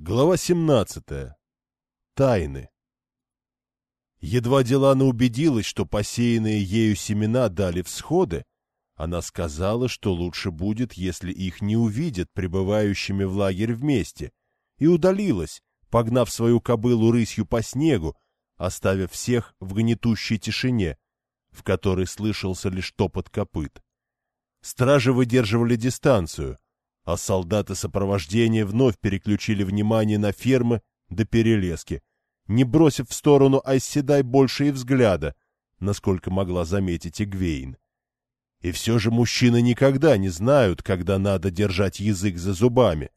Глава 17. Тайны. Едва Делана убедилась, что посеянные ею семена дали всходы, она сказала, что лучше будет, если их не увидят пребывающими в лагерь вместе, и удалилась, погнав свою кобылу рысью по снегу, оставив всех в гнетущей тишине, в которой слышался лишь топот копыт. Стражи выдерживали дистанцию — а солдаты сопровождения вновь переключили внимание на фермы до перелески, не бросив в сторону Айседай больше и взгляда, насколько могла заметить Игвейн. И все же мужчины никогда не знают, когда надо держать язык за зубами.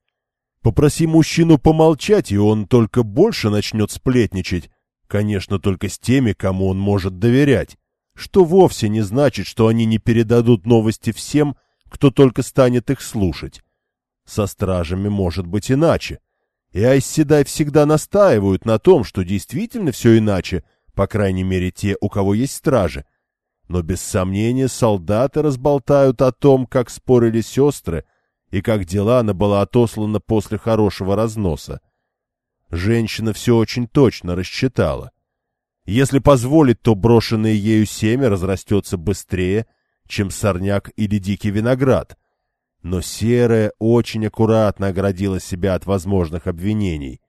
Попроси мужчину помолчать, и он только больше начнет сплетничать, конечно, только с теми, кому он может доверять, что вовсе не значит, что они не передадут новости всем, кто только станет их слушать. Со стражами может быть иначе. И Айсседай всегда настаивают на том, что действительно все иначе, по крайней мере те, у кого есть стражи. Но без сомнения солдаты разболтают о том, как спорили сестры, и как Делана была отослана после хорошего разноса. Женщина все очень точно рассчитала. Если позволить, то брошенное ею семя разрастется быстрее, чем сорняк или дикий виноград, но Серая очень аккуратно оградила себя от возможных обвинений.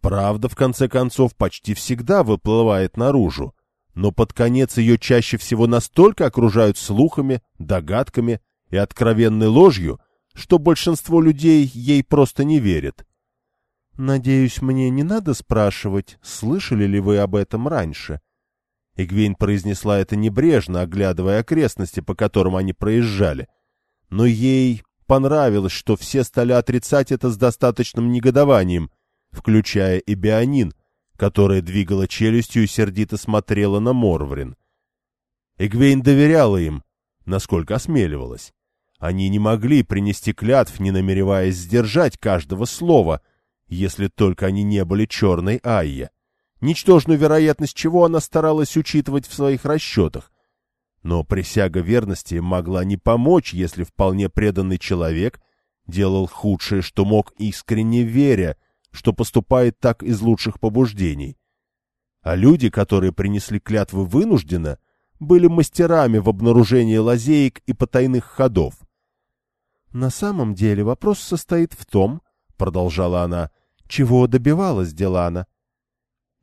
Правда, в конце концов, почти всегда выплывает наружу, но под конец ее чаще всего настолько окружают слухами, догадками и откровенной ложью, что большинство людей ей просто не верит. «Надеюсь, мне не надо спрашивать, слышали ли вы об этом раньше?» Игвейн произнесла это небрежно, оглядывая окрестности, по которым они проезжали — но ей понравилось, что все стали отрицать это с достаточным негодованием, включая и Бионин, которая двигала челюстью и сердито смотрела на Морврин. Эгвейн доверяла им, насколько осмеливалась. Они не могли принести клятв, не намереваясь сдержать каждого слова, если только они не были черной Айе. Ничтожную вероятность чего она старалась учитывать в своих расчетах, но присяга верности могла не помочь, если вполне преданный человек делал худшее, что мог, искренне веря, что поступает так из лучших побуждений. А люди, которые принесли клятвы вынужденно, были мастерами в обнаружении лазеек и потайных ходов. «На самом деле вопрос состоит в том, — продолжала она, — чего добивалась Делана.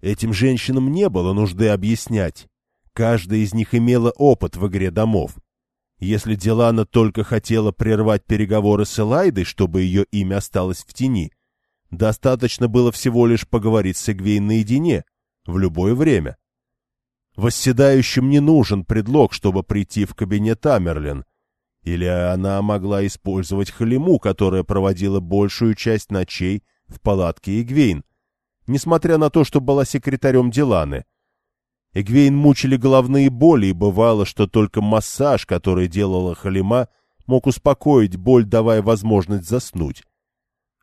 Этим женщинам не было нужды объяснять. Каждая из них имела опыт в игре домов. Если Дилана только хотела прервать переговоры с Элайдой, чтобы ее имя осталось в тени, достаточно было всего лишь поговорить с Эгвейн наедине, в любое время. Восседающим не нужен предлог, чтобы прийти в кабинет Амерлин, или она могла использовать Халиму, которая проводила большую часть ночей в палатке Эгвейн, несмотря на то, что была секретарем Диланы — Эгвейн мучили головные боли, и бывало, что только массаж, который делала Халима, мог успокоить боль, давая возможность заснуть.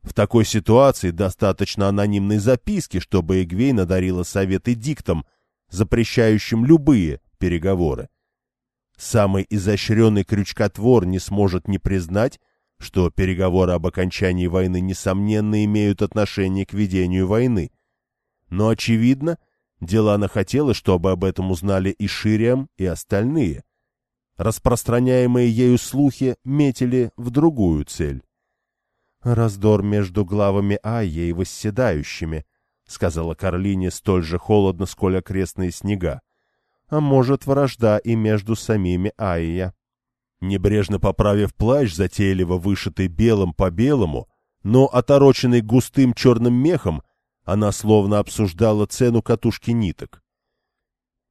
В такой ситуации достаточно анонимной записки, чтобы Эгвейн одарила советы диктом, запрещающим любые переговоры. Самый изощренный крючкотвор не сможет не признать, что переговоры об окончании войны несомненно имеют отношение к ведению войны. Но, очевидно, — Делана хотела, чтобы об этом узнали и Шириам, и остальные. Распространяемые ею слухи метили в другую цель. «Раздор между главами Айя и восседающими», — сказала Карлине столь же холодно, сколь окрестные снега. «А может, вражда и между самими Айя». Небрежно поправив плащ, затейливо вышитый белым по белому, но отороченный густым черным мехом, она словно обсуждала цену катушки ниток.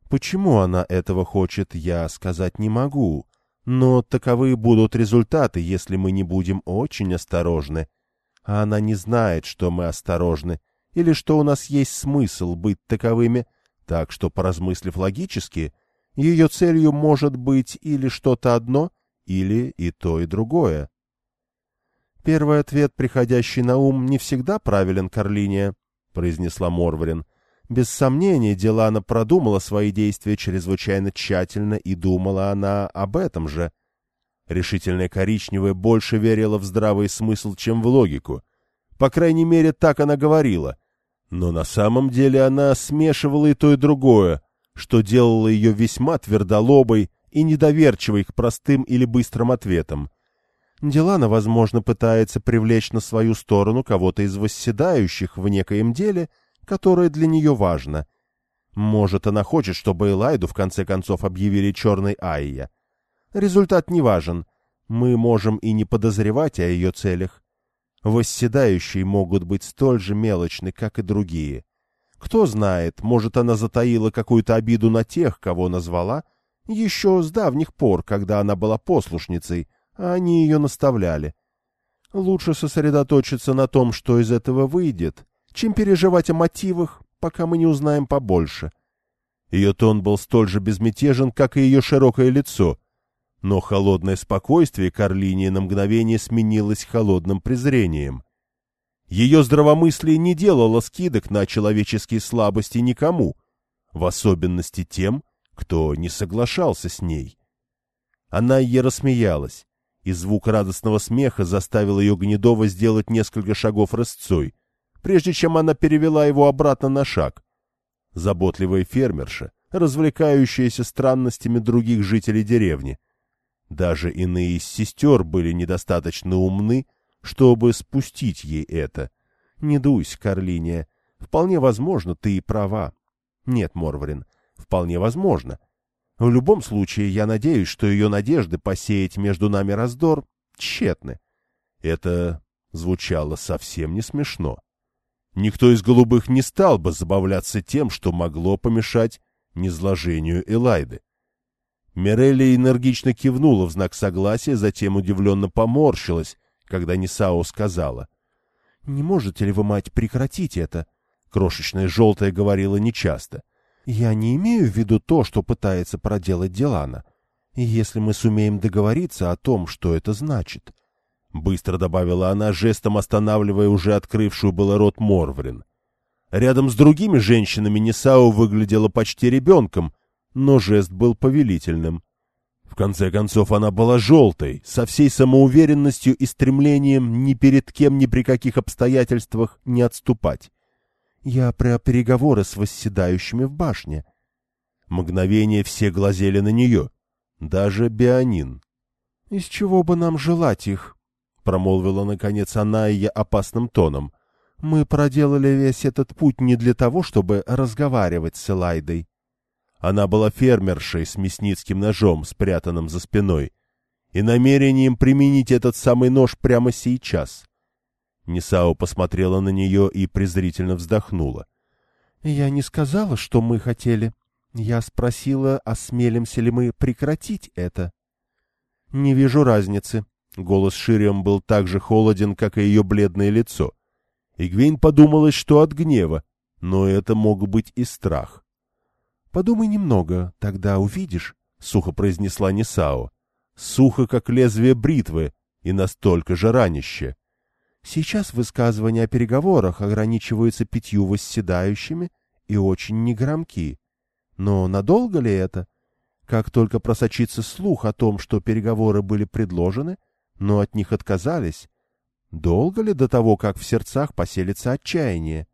Почему она этого хочет, я сказать не могу, но таковы будут результаты, если мы не будем очень осторожны. А она не знает, что мы осторожны, или что у нас есть смысл быть таковыми, так что, поразмыслив логически, ее целью может быть или что-то одно, или и то, и другое. Первый ответ, приходящий на ум, не всегда правилен, Карлиния. — произнесла Морварин. Без сомнения, Делана продумала свои действия чрезвычайно тщательно, и думала она об этом же. Решительная коричневая больше верила в здравый смысл, чем в логику. По крайней мере, так она говорила. Но на самом деле она смешивала и то, и другое, что делало ее весьма твердолобой и недоверчивой к простым или быстрым ответам. Делана, возможно, пытается привлечь на свою сторону кого-то из восседающих в некоем деле, которое для нее важно. Может, она хочет, чтобы Элайду в конце концов объявили черной Айя. Результат не важен. Мы можем и не подозревать о ее целях. Восседающие могут быть столь же мелочны, как и другие. Кто знает, может, она затаила какую-то обиду на тех, кого назвала, еще с давних пор, когда она была послушницей, а они ее наставляли. Лучше сосредоточиться на том, что из этого выйдет, чем переживать о мотивах, пока мы не узнаем побольше. Ее тон был столь же безмятежен, как и ее широкое лицо, но холодное спокойствие Карлини на мгновение сменилось холодным презрением. Ее здравомыслие не делало скидок на человеческие слабости никому, в особенности тем, кто не соглашался с ней. Она ей рассмеялась, и звук радостного смеха заставил ее Гнедова сделать несколько шагов рысцой, прежде чем она перевела его обратно на шаг. Заботливая фермерша, развлекающаяся странностями других жителей деревни. Даже иные из сестер были недостаточно умны, чтобы спустить ей это. Не дуйся, Карлиния. Вполне возможно, ты и права. Нет, Морварин, вполне возможно. В любом случае, я надеюсь, что ее надежды посеять между нами раздор тщетны. Это звучало совсем не смешно. Никто из голубых не стал бы забавляться тем, что могло помешать низложению Элайды. Мирелли энергично кивнула в знак согласия, затем удивленно поморщилась, когда Нисао сказала. — Не можете ли вы, мать, прекратить это? Крошечная желтая говорила нечасто. — Я не имею в виду то, что пытается проделать Делана. Если мы сумеем договориться о том, что это значит... — быстро добавила она, жестом останавливая уже открывшую было рот Морврин. Рядом с другими женщинами Нисао выглядела почти ребенком, но жест был повелительным. В конце концов, она была желтой, со всей самоуверенностью и стремлением ни перед кем ни при каких обстоятельствах не отступать. Я про переговоры с восседающими в башне. Мгновение все глазели на нее, даже Бианин. — Из чего бы нам желать их? — промолвила, наконец, она и опасным тоном. — Мы проделали весь этот путь не для того, чтобы разговаривать с Элайдой. Она была фермершей с мясницким ножом, спрятанным за спиной, и намерением применить этот самый нож прямо сейчас. Нисао посмотрела на нее и презрительно вздохнула. — Я не сказала, что мы хотели. Я спросила, осмелимся ли мы прекратить это. — Не вижу разницы. Голос Шириам был так же холоден, как и ее бледное лицо. Игвейн подумалось, что от гнева, но это мог быть и страх. — Подумай немного, тогда увидишь, — сухо произнесла Нисао. Сухо, как лезвие бритвы, и настолько же ранище. Сейчас высказывания о переговорах ограничиваются пятью восседающими и очень негромки. Но надолго ли это? Как только просочится слух о том, что переговоры были предложены, но от них отказались, долго ли до того, как в сердцах поселится отчаяние?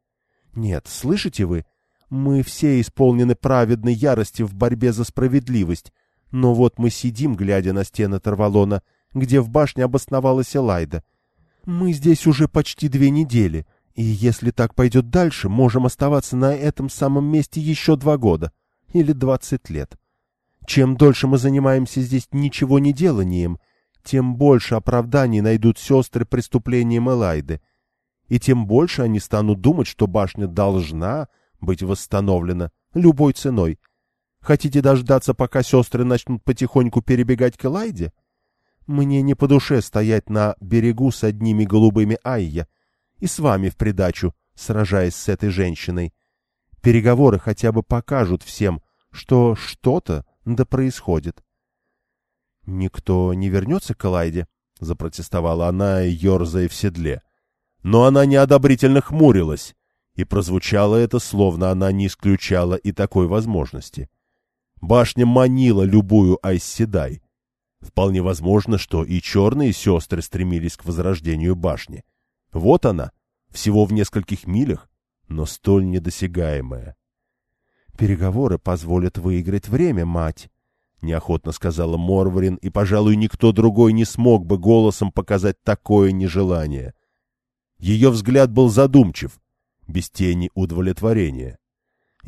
Нет, слышите вы, — мы все исполнены праведной ярости в борьбе за справедливость, но вот мы сидим, глядя на стены Тарвалона, где в башне обосновалась Элайда. Мы здесь уже почти две недели, и если так пойдет дальше, можем оставаться на этом самом месте еще два года или двадцать лет. Чем дольше мы занимаемся здесь ничего не деланием, тем больше оправданий найдут сестры преступлением Элайды, и тем больше они станут думать, что башня должна быть восстановлена любой ценой. Хотите дождаться, пока сестры начнут потихоньку перебегать к Элайде? Мне не по душе стоять на берегу с одними голубыми Айя и с вами в придачу, сражаясь с этой женщиной. Переговоры хотя бы покажут всем, что что-то да происходит. — Никто не вернется к Элайде? — запротестовала она, ерзая в седле. Но она неодобрительно хмурилась и прозвучало это, словно она не исключала и такой возможности. Башня манила любую Айсседай. Вполне возможно, что и черные сестры стремились к возрождению башни. Вот она, всего в нескольких милях, но столь недосягаемая. «Переговоры позволят выиграть время, мать», — неохотно сказала Морварин, и, пожалуй, никто другой не смог бы голосом показать такое нежелание. Ее взгляд был задумчив, без тени удовлетворения.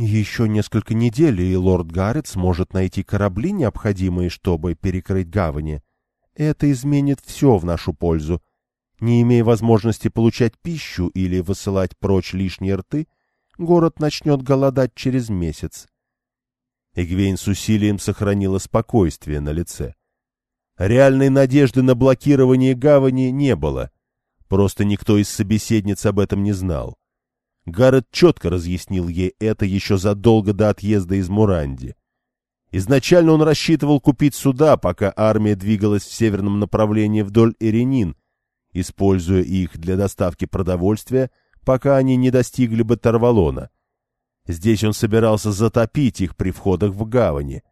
«Еще несколько недель, и лорд Гаррет сможет найти корабли, необходимые, чтобы перекрыть гавани. Это изменит все в нашу пользу. Не имея возможности получать пищу или высылать прочь лишние рты, город начнет голодать через месяц. Эгвейн с усилием сохранила спокойствие на лице. Реальной надежды на блокирование гавани не было. Просто никто из собеседниц об этом не знал. Гаррет четко разъяснил ей это еще задолго до отъезда из Муранди. Изначально он рассчитывал купить суда, пока армия двигалась в северном направлении вдоль Иринин, используя их для доставки продовольствия, пока они не достигли бы Тарвалона. Здесь он собирался затопить их при входах в гавани.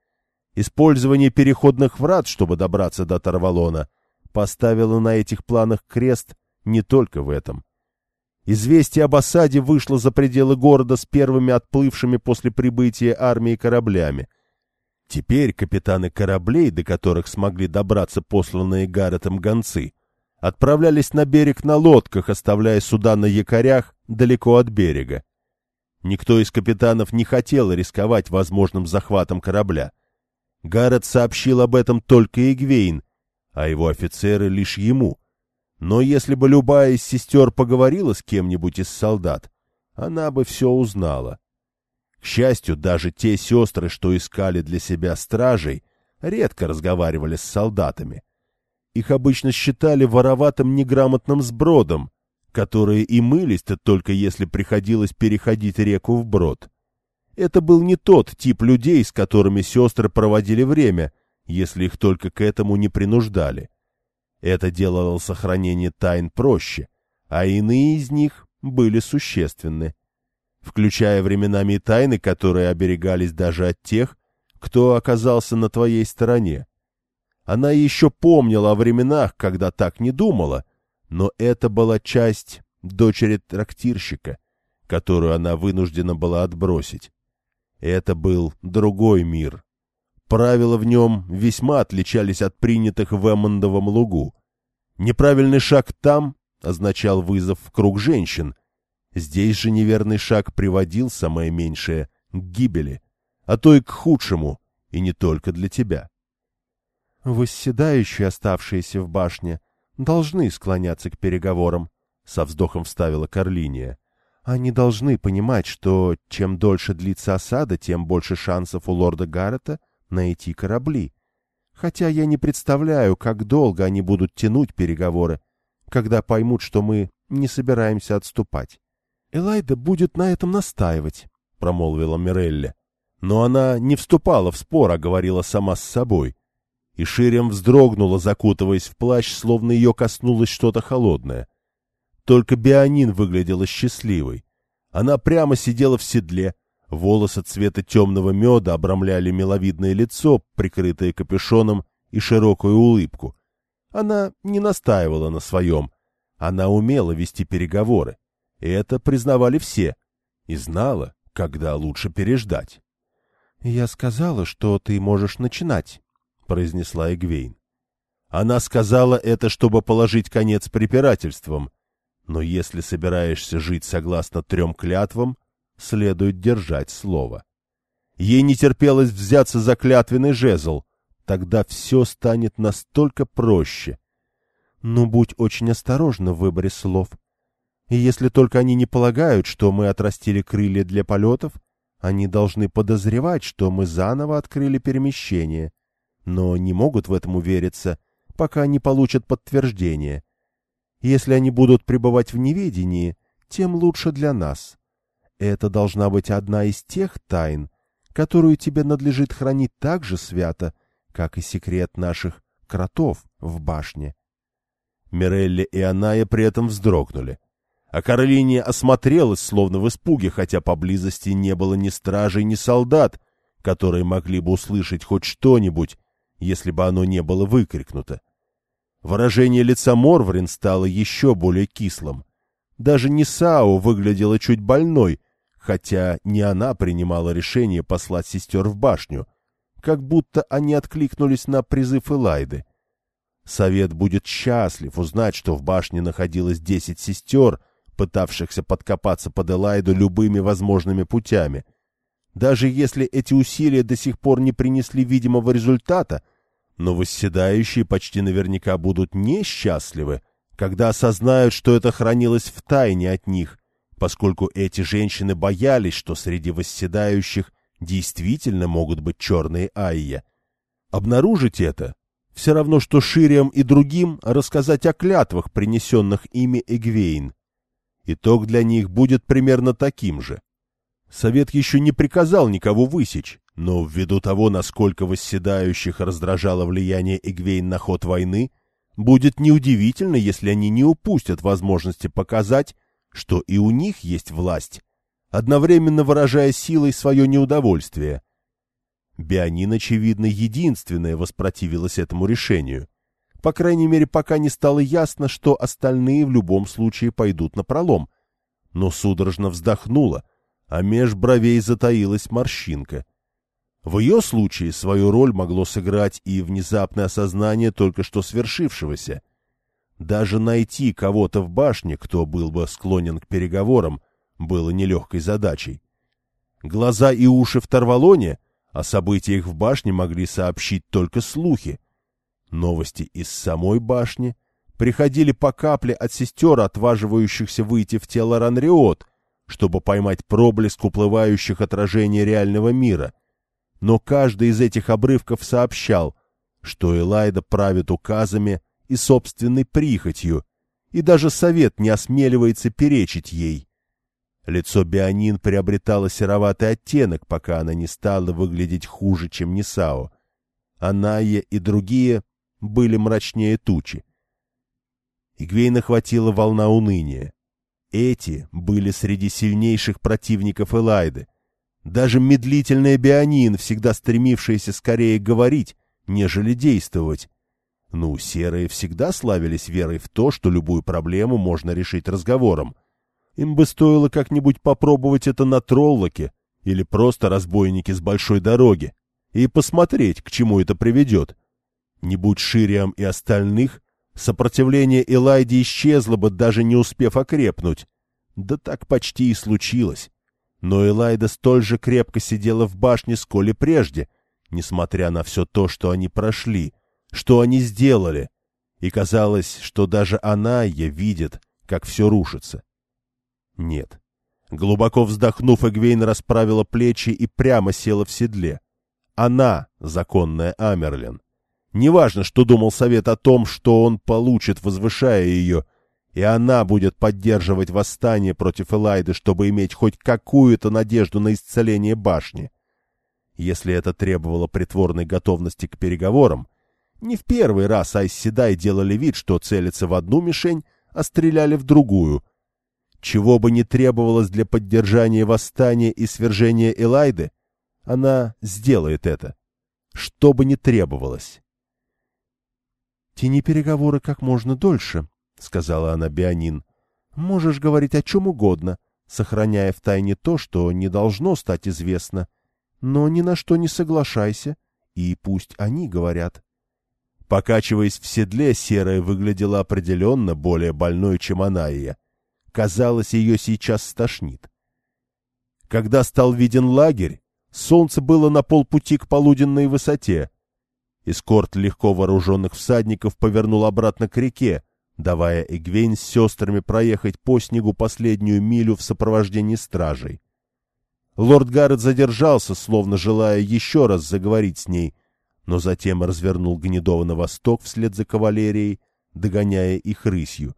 Использование переходных врат, чтобы добраться до Тарвалона, поставило на этих планах крест не только в этом. Известие об осаде вышло за пределы города с первыми отплывшими после прибытия армии кораблями — Теперь капитаны кораблей, до которых смогли добраться посланные Гарретом гонцы, отправлялись на берег на лодках, оставляя суда на якорях далеко от берега. Никто из капитанов не хотел рисковать возможным захватом корабля. Гаррет сообщил об этом только Игвейн, а его офицеры лишь ему. Но если бы любая из сестер поговорила с кем-нибудь из солдат, она бы все узнала. К счастью, даже те сестры, что искали для себя стражей, редко разговаривали с солдатами. Их обычно считали вороватым неграмотным сбродом, которые и мылись-то только если приходилось переходить реку вброд. Это был не тот тип людей, с которыми сестры проводили время, если их только к этому не принуждали. Это делало сохранение тайн проще, а иные из них были существенны включая временами тайны, которые оберегались даже от тех, кто оказался на твоей стороне. Она еще помнила о временах, когда так не думала, но это была часть дочери трактирщика, которую она вынуждена была отбросить. Это был другой мир. Правила в нем весьма отличались от принятых в Эммондовом лугу. Неправильный шаг там означал вызов в круг женщин — Здесь же неверный шаг приводил, самое меньшее, к гибели, а то и к худшему, и не только для тебя. «Восседающие, оставшиеся в башне, должны склоняться к переговорам», — со вздохом вставила Карлиния. «Они должны понимать, что чем дольше длится осада, тем больше шансов у лорда Гаррета найти корабли. Хотя я не представляю, как долго они будут тянуть переговоры, когда поймут, что мы не собираемся отступать. Элайда будет на этом настаивать, — промолвила Мирелли. Но она не вступала в спор, а говорила сама с собой. И Ширем вздрогнула, закутываясь в плащ, словно ее коснулось что-то холодное. Только Бианин выглядела счастливой. Она прямо сидела в седле, волосы цвета темного меда обрамляли миловидное лицо, прикрытое капюшоном, и широкую улыбку. Она не настаивала на своем. Она умела вести переговоры. Это признавали все. И знала, когда лучше переждать. — Я сказала, что ты можешь начинать, — произнесла Эгвейн. Она сказала это, чтобы положить конец препирательствам. Но если собираешься жить согласно трем клятвам, следует держать слово. Ей не терпелось взяться за клятвенный жезл. Тогда все станет настолько проще. — Ну, будь очень осторожна в выборе слов, и если только они не полагают, что мы отрастили крылья для полетов, они должны подозревать, что мы заново открыли перемещение, но не могут в этом увериться, пока не получат подтверждение. Если они будут пребывать в неведении, тем лучше для нас. Это должна быть одна из тех тайн, которую тебе надлежит хранить так же свято, как и секрет наших кротов в башне. Мирелли и Аная при этом вздрогнули. А Каролине осмотрелась, словно в испуге, хотя поблизости не было ни стражей, ни солдат, которые могли бы услышать хоть что-нибудь, если бы оно не было выкрикнуто. Выражение лица Морврин стало еще более кислым. Даже Нисао выглядела чуть больной, хотя не она принимала решение послать сестер в башню, как будто они откликнулись на призыв Элайды. Совет будет счастлив узнать, что в башне находилось десять сестер, пытавшихся подкопаться под Элайду любыми возможными путями. Даже если эти усилия до сих пор не принесли видимого результата, но восседающие почти наверняка будут несчастливы, когда осознают, что это хранилось в тайне от них, поскольку эти женщины боялись, что среди восседающих действительно могут быть черные айя. Обнаружить это все равно, что Шириам и другим рассказать о клятвах, принесенных ими Эгвейн. Итог для них будет примерно таким же. Совет еще не приказал никого высечь, но ввиду того, насколько восседающих раздражало влияние Эгвейн на ход войны, будет неудивительно, если они не упустят возможности показать, что и у них есть власть, одновременно выражая силой свое неудовольствие. Бианин, очевидно, единственная воспротивилась этому решению. По крайней мере, пока не стало ясно, что остальные в любом случае пойдут на пролом. Но судорожно вздохнула, а меж бровей затаилась морщинка. В ее случае свою роль могло сыграть и внезапное осознание только что свершившегося. Даже найти кого-то в башне, кто был бы склонен к переговорам, было нелегкой задачей. Глаза и уши в Тарвалоне о событиях в башне могли сообщить только слухи. Новости из самой башни приходили по капле от сестер, отваживающихся выйти в тело Ранриот, чтобы поймать проблеск уплывающих отражений реального мира. Но каждый из этих обрывков сообщал, что Элайда правит указами и собственной прихотью, и даже совет не осмеливается перечить ей. Лицо Бионин приобретало сероватый оттенок, пока она не стала выглядеть хуже, чем Нисао. Аная и другие были мрачнее тучи. Игвейна хватила волна уныния. Эти были среди сильнейших противников Элайды. Даже медлительная Бионин, всегда стремившаяся скорее говорить, нежели действовать. Ну, серые всегда славились верой в то, что любую проблему можно решить разговором. Им бы стоило как-нибудь попробовать это на троллоке или просто разбойники с большой дороги и посмотреть, к чему это приведет. Не будь Шириам и остальных, сопротивление Элайди исчезло бы, даже не успев окрепнуть. Да так почти и случилось. Но Элайда столь же крепко сидела в башне, сколь и прежде, несмотря на все то, что они прошли, что они сделали. И казалось, что даже она ее видит, как все рушится. Нет. Глубоко вздохнув, Эгвейн расправила плечи и прямо села в седле. Она — законная Амерлин. Неважно, что думал совет о том, что он получит, возвышая ее, и она будет поддерживать восстание против Элайды, чтобы иметь хоть какую-то надежду на исцеление башни. Если это требовало притворной готовности к переговорам, не в первый раз Айсседай делали вид, что целятся в одну мишень, а стреляли в другую — чего бы ни требовалось для поддержания восстания и свержения Элайды, она сделает это. Что бы ни требовалось. «Тяни переговоры как можно дольше», — сказала она Бианин. «Можешь говорить о чем угодно, сохраняя в тайне то, что не должно стать известно. Но ни на что не соглашайся, и пусть они говорят». Покачиваясь в седле, Серая выглядела определенно более больной, чем Анаия. Казалось, ее сейчас стошнит. Когда стал виден лагерь, солнце было на полпути к полуденной высоте. Эскорт легко вооруженных всадников повернул обратно к реке, давая Эгвейн с сестрами проехать по снегу последнюю милю в сопровождении стражей. Лорд Гаррет задержался, словно желая еще раз заговорить с ней, но затем развернул гнедово на восток вслед за кавалерией, догоняя их рысью.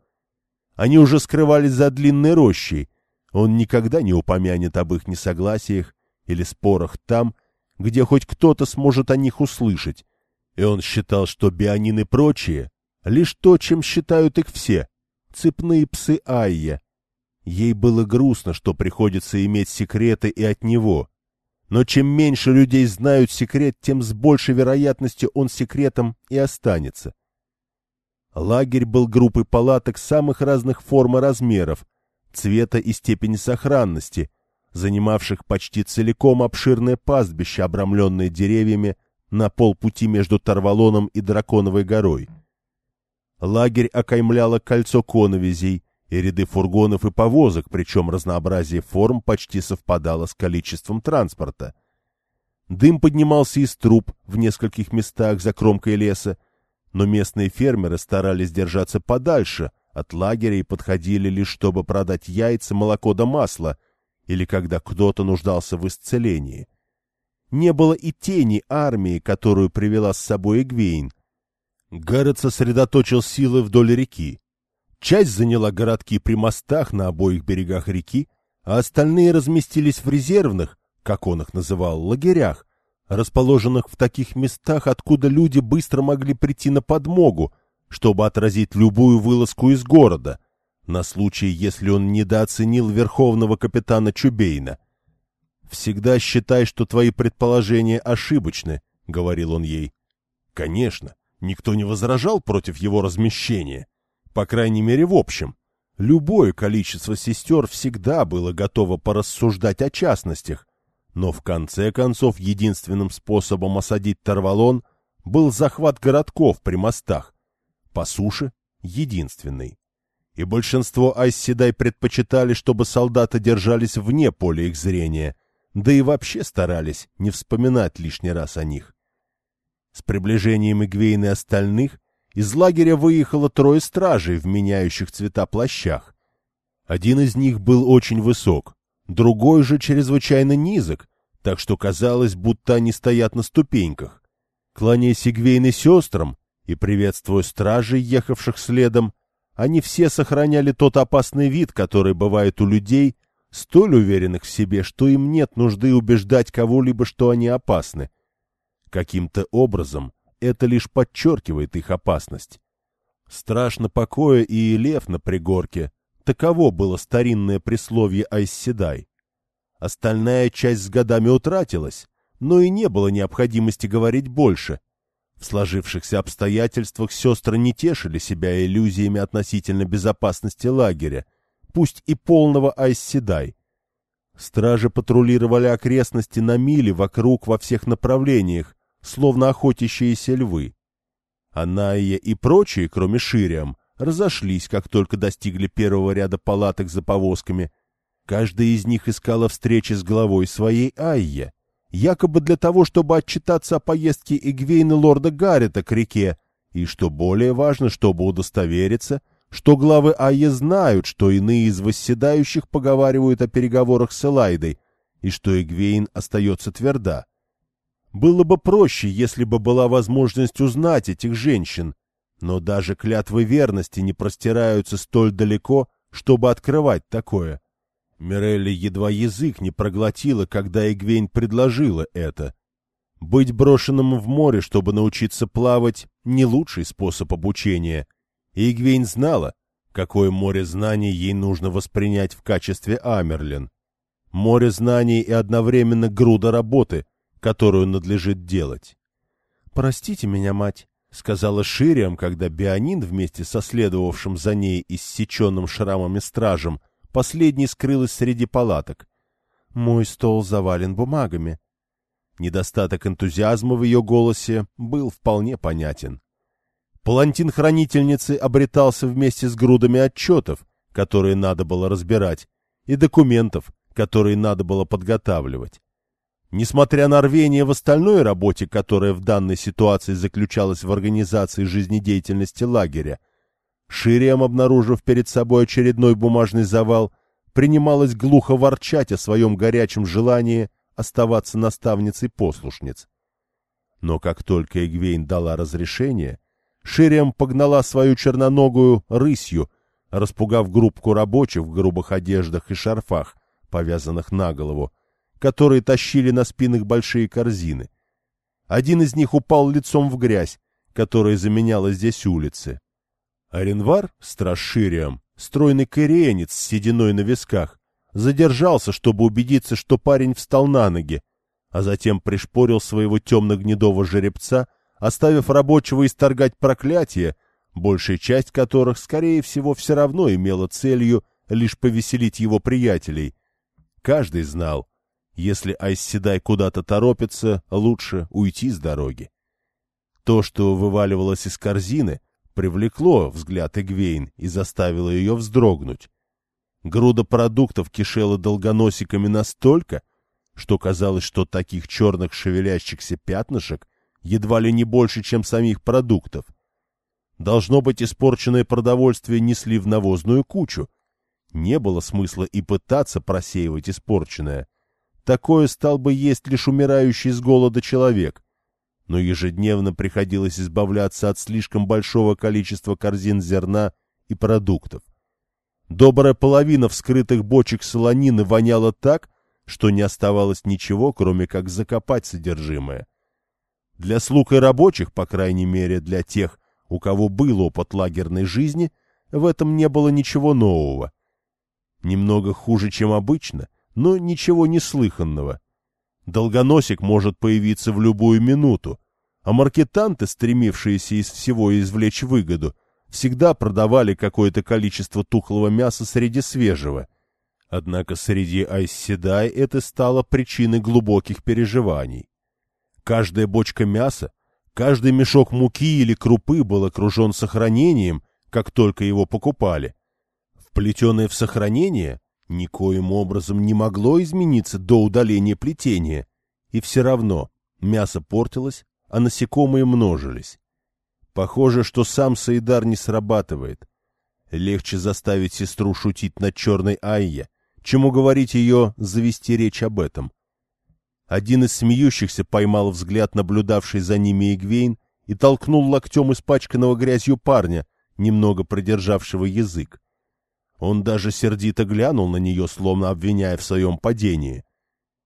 Они уже скрывались за длинной рощей. Он никогда не упомянет об их несогласиях или спорах там, где хоть кто-то сможет о них услышать. И он считал, что Бианин и прочие — лишь то, чем считают их все — цепные псы Айя. Ей было грустно, что приходится иметь секреты и от него. Но чем меньше людей знают секрет, тем с большей вероятностью он секретом и останется. Лагерь был группой палаток самых разных форм и размеров, цвета и степени сохранности, занимавших почти целиком обширное пастбище, обрамленное деревьями на полпути между Тарвалоном и Драконовой горой. Лагерь окаймляло кольцо коновизей и ряды фургонов и повозок, причем разнообразие форм почти совпадало с количеством транспорта. Дым поднимался из труб в нескольких местах за кромкой леса, но местные фермеры старались держаться подальше от лагеря и подходили лишь, чтобы продать яйца, молоко да масло, или когда кто-то нуждался в исцелении. Не было и тени армии, которую привела с собой Эгвейн. Гаррет сосредоточил силы вдоль реки. Часть заняла городки при мостах на обоих берегах реки, а остальные разместились в резервных, как он их называл, лагерях, расположенных в таких местах, откуда люди быстро могли прийти на подмогу, чтобы отразить любую вылазку из города, на случай, если он недооценил верховного капитана Чубейна. «Всегда считай, что твои предположения ошибочны», — говорил он ей. Конечно, никто не возражал против его размещения, по крайней мере в общем. Любое количество сестер всегда было готово порассуждать о частностях, но в конце концов единственным способом осадить Тарвалон был захват городков при мостах. По суше — единственный. И большинство Айсседай предпочитали, чтобы солдаты держались вне поля их зрения, да и вообще старались не вспоминать лишний раз о них. С приближением Игвейны и остальных из лагеря выехало трое стражей в меняющих цвета плащах. Один из них был очень высок, другой же чрезвычайно низок, так что казалось, будто они стоят на ступеньках. Кланяясь Игвейны сестрам и приветствуя стражей, ехавших следом, они все сохраняли тот опасный вид, который бывает у людей, столь уверенных в себе, что им нет нужды убеждать кого-либо, что они опасны. Каким-то образом это лишь подчеркивает их опасность. Страшно покоя и лев на пригорке — таково было старинное присловие Айсседай. Остальная часть с годами утратилась, но и не было необходимости говорить больше. В сложившихся обстоятельствах сестры не тешили себя иллюзиями относительно безопасности лагеря, пусть и полного Айсседай. Стражи патрулировали окрестности на мили вокруг во всех направлениях, словно охотящиеся львы. Анаия и прочие, кроме Шириам, разошлись, как только достигли первого ряда палаток за повозками, Каждая из них искала встречи с главой своей Айе, якобы для того, чтобы отчитаться о поездке Игвейна лорда Гаррета к реке, и, что более важно, чтобы удостовериться, что главы Айе знают, что иные из восседающих поговаривают о переговорах с Элайдой, и что Игвейн остается тверда. Было бы проще, если бы была возможность узнать этих женщин, но даже клятвы верности не простираются столь далеко, чтобы открывать такое. Мирелли едва язык не проглотила, когда Эгвейн предложила это. Быть брошенным в море, чтобы научиться плавать, не лучший способ обучения. И Эгвейн знала, какое море знаний ей нужно воспринять в качестве Амерлин. Море знаний и одновременно груда работы, которую надлежит делать. «Простите меня, мать», — сказала Шириам, когда Бионин вместе со следовавшим за ней иссеченным шрамами стражем Последней скрылась среди палаток. Мой стол завален бумагами. Недостаток энтузиазма в ее голосе был вполне понятен. Палантин хранительницы обретался вместе с грудами отчетов, которые надо было разбирать, и документов, которые надо было подготавливать. Несмотря на рвение в остальной работе, которая в данной ситуации заключалась в организации жизнедеятельности лагеря, Шириам, обнаружив перед собой очередной бумажный завал, принималась глухо ворчать о своем горячем желании оставаться наставницей-послушниц. Но как только Эгвейн дала разрешение, Шириам погнала свою черноногую рысью, распугав группку рабочих в грубых одеждах и шарфах, повязанных на голову, которые тащили на спинах большие корзины. Один из них упал лицом в грязь, которая заменяла здесь улицы. Аренвар, страж Шириам, стройный кореянец с сединой на висках, задержался, чтобы убедиться, что парень встал на ноги, а затем пришпорил своего темно-гнедого жеребца, оставив рабочего исторгать проклятие, большая часть которых, скорее всего, все равно имела целью лишь повеселить его приятелей. Каждый знал, если Айсседай куда-то торопится, лучше уйти с дороги. То, что вываливалось из корзины, привлекло взгляд Эгвейн и заставило ее вздрогнуть. Груда продуктов кишела долгоносиками настолько, что казалось, что таких черных шевелящихся пятнышек едва ли не больше, чем самих продуктов. Должно быть, испорченное продовольствие несли в навозную кучу. Не было смысла и пытаться просеивать испорченное. Такое стал бы есть лишь умирающий с голода человек. Но ежедневно приходилось избавляться от слишком большого количества корзин зерна и продуктов. Добрая половина вскрытых бочек солонины воняла так, что не оставалось ничего, кроме как закопать содержимое. Для слуг и рабочих, по крайней мере для тех, у кого был опыт лагерной жизни, в этом не было ничего нового. Немного хуже, чем обычно, но ничего неслыханного. Долгоносик может появиться в любую минуту, а маркетанты, стремившиеся из всего извлечь выгоду, всегда продавали какое-то количество тухлого мяса среди свежего — Однако среди Айсседай это стало причиной глубоких переживаний. Каждая бочка мяса, каждый мешок муки или крупы был окружен сохранением, как только его покупали. Вплетенное в сохранение никоим образом не могло измениться до удаления плетения, и все равно мясо портилось, а насекомые множились. Похоже, что сам Саидар не срабатывает. Легче заставить сестру шутить над черной Айя, Чему говорить ее завести речь об этом? Один из смеющихся поймал взгляд наблюдавший за ними Игвейн и толкнул локтем испачканного грязью парня, немного продержавшего язык. Он даже сердито глянул на нее, словно обвиняя в своем падении.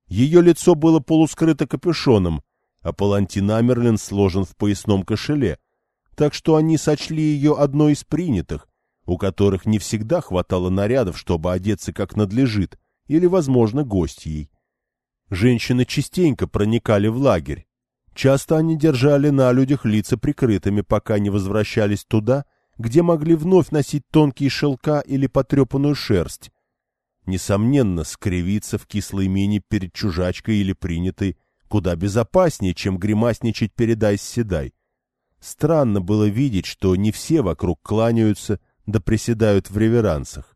Ее лицо было полускрыто капюшоном, а палантин Амерлин сложен в поясном кошеле, так что они сочли ее одной из принятых, у которых не всегда хватало нарядов, чтобы одеться как надлежит, или, возможно, гостьей. Женщины частенько проникали в лагерь. Часто они держали на людях лица прикрытыми, пока не возвращались туда, где могли вновь носить тонкие шелка или потрепанную шерсть. Несомненно, скривиться в кислой мине перед чужачкой или принятой куда безопаснее, чем гримасничать перед Айс-Седай. Странно было видеть, что не все вокруг кланяются, да приседают в реверансах.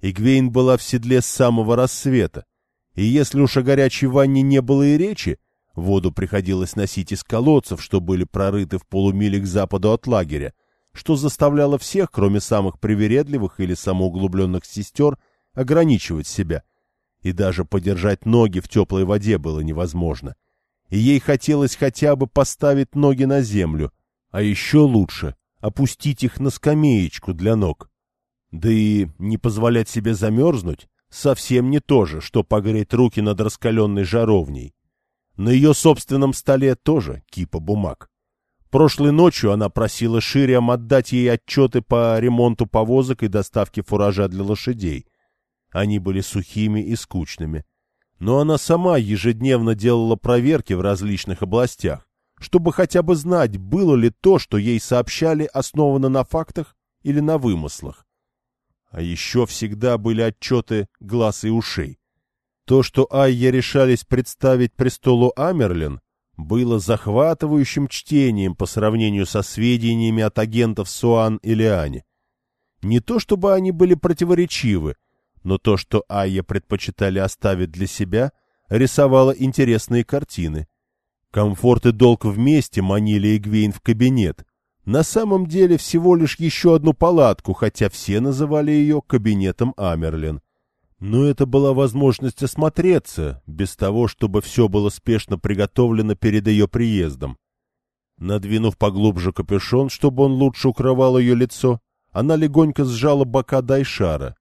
Игвейн была в седле с самого рассвета, и если уж о горячей ванне не было и речи, воду приходилось носить из колодцев, что были прорыты в полумиле к западу от лагеря, что заставляло всех, кроме самых привередливых или самоуглубленных сестер, ограничивать себя. И даже подержать ноги в теплой воде было невозможно. И ей хотелось хотя бы поставить ноги на землю, а еще лучше опустить их на скамеечку для ног. Да и не позволять себе замерзнуть совсем не то же, что погреть руки над раскаленной жаровней. На ее собственном столе тоже кипа бумаг. Прошлой ночью она просила Шириам отдать ей отчеты по ремонту повозок и доставке фуража для лошадей. Они были сухими и скучными. Но она сама ежедневно делала проверки в различных областях, чтобы хотя бы знать, было ли то, что ей сообщали, основано на фактах или на вымыслах. А еще всегда были отчеты глаз и ушей. То, что Айя решались представить престолу Амерлин, было захватывающим чтением по сравнению со сведениями от агентов Суан и Лиане. Не то чтобы они были противоречивы, но то, что Айя предпочитали оставить для себя, рисовало интересные картины. Комфорт и долг вместе манили Эгвейн в кабинет. На самом деле всего лишь еще одну палатку, хотя все называли ее кабинетом Амерлин. Но это была возможность осмотреться, без того, чтобы все было спешно приготовлено перед ее приездом. Надвинув поглубже капюшон, чтобы он лучше укрывал ее лицо, она легонько сжала бока Дайшара.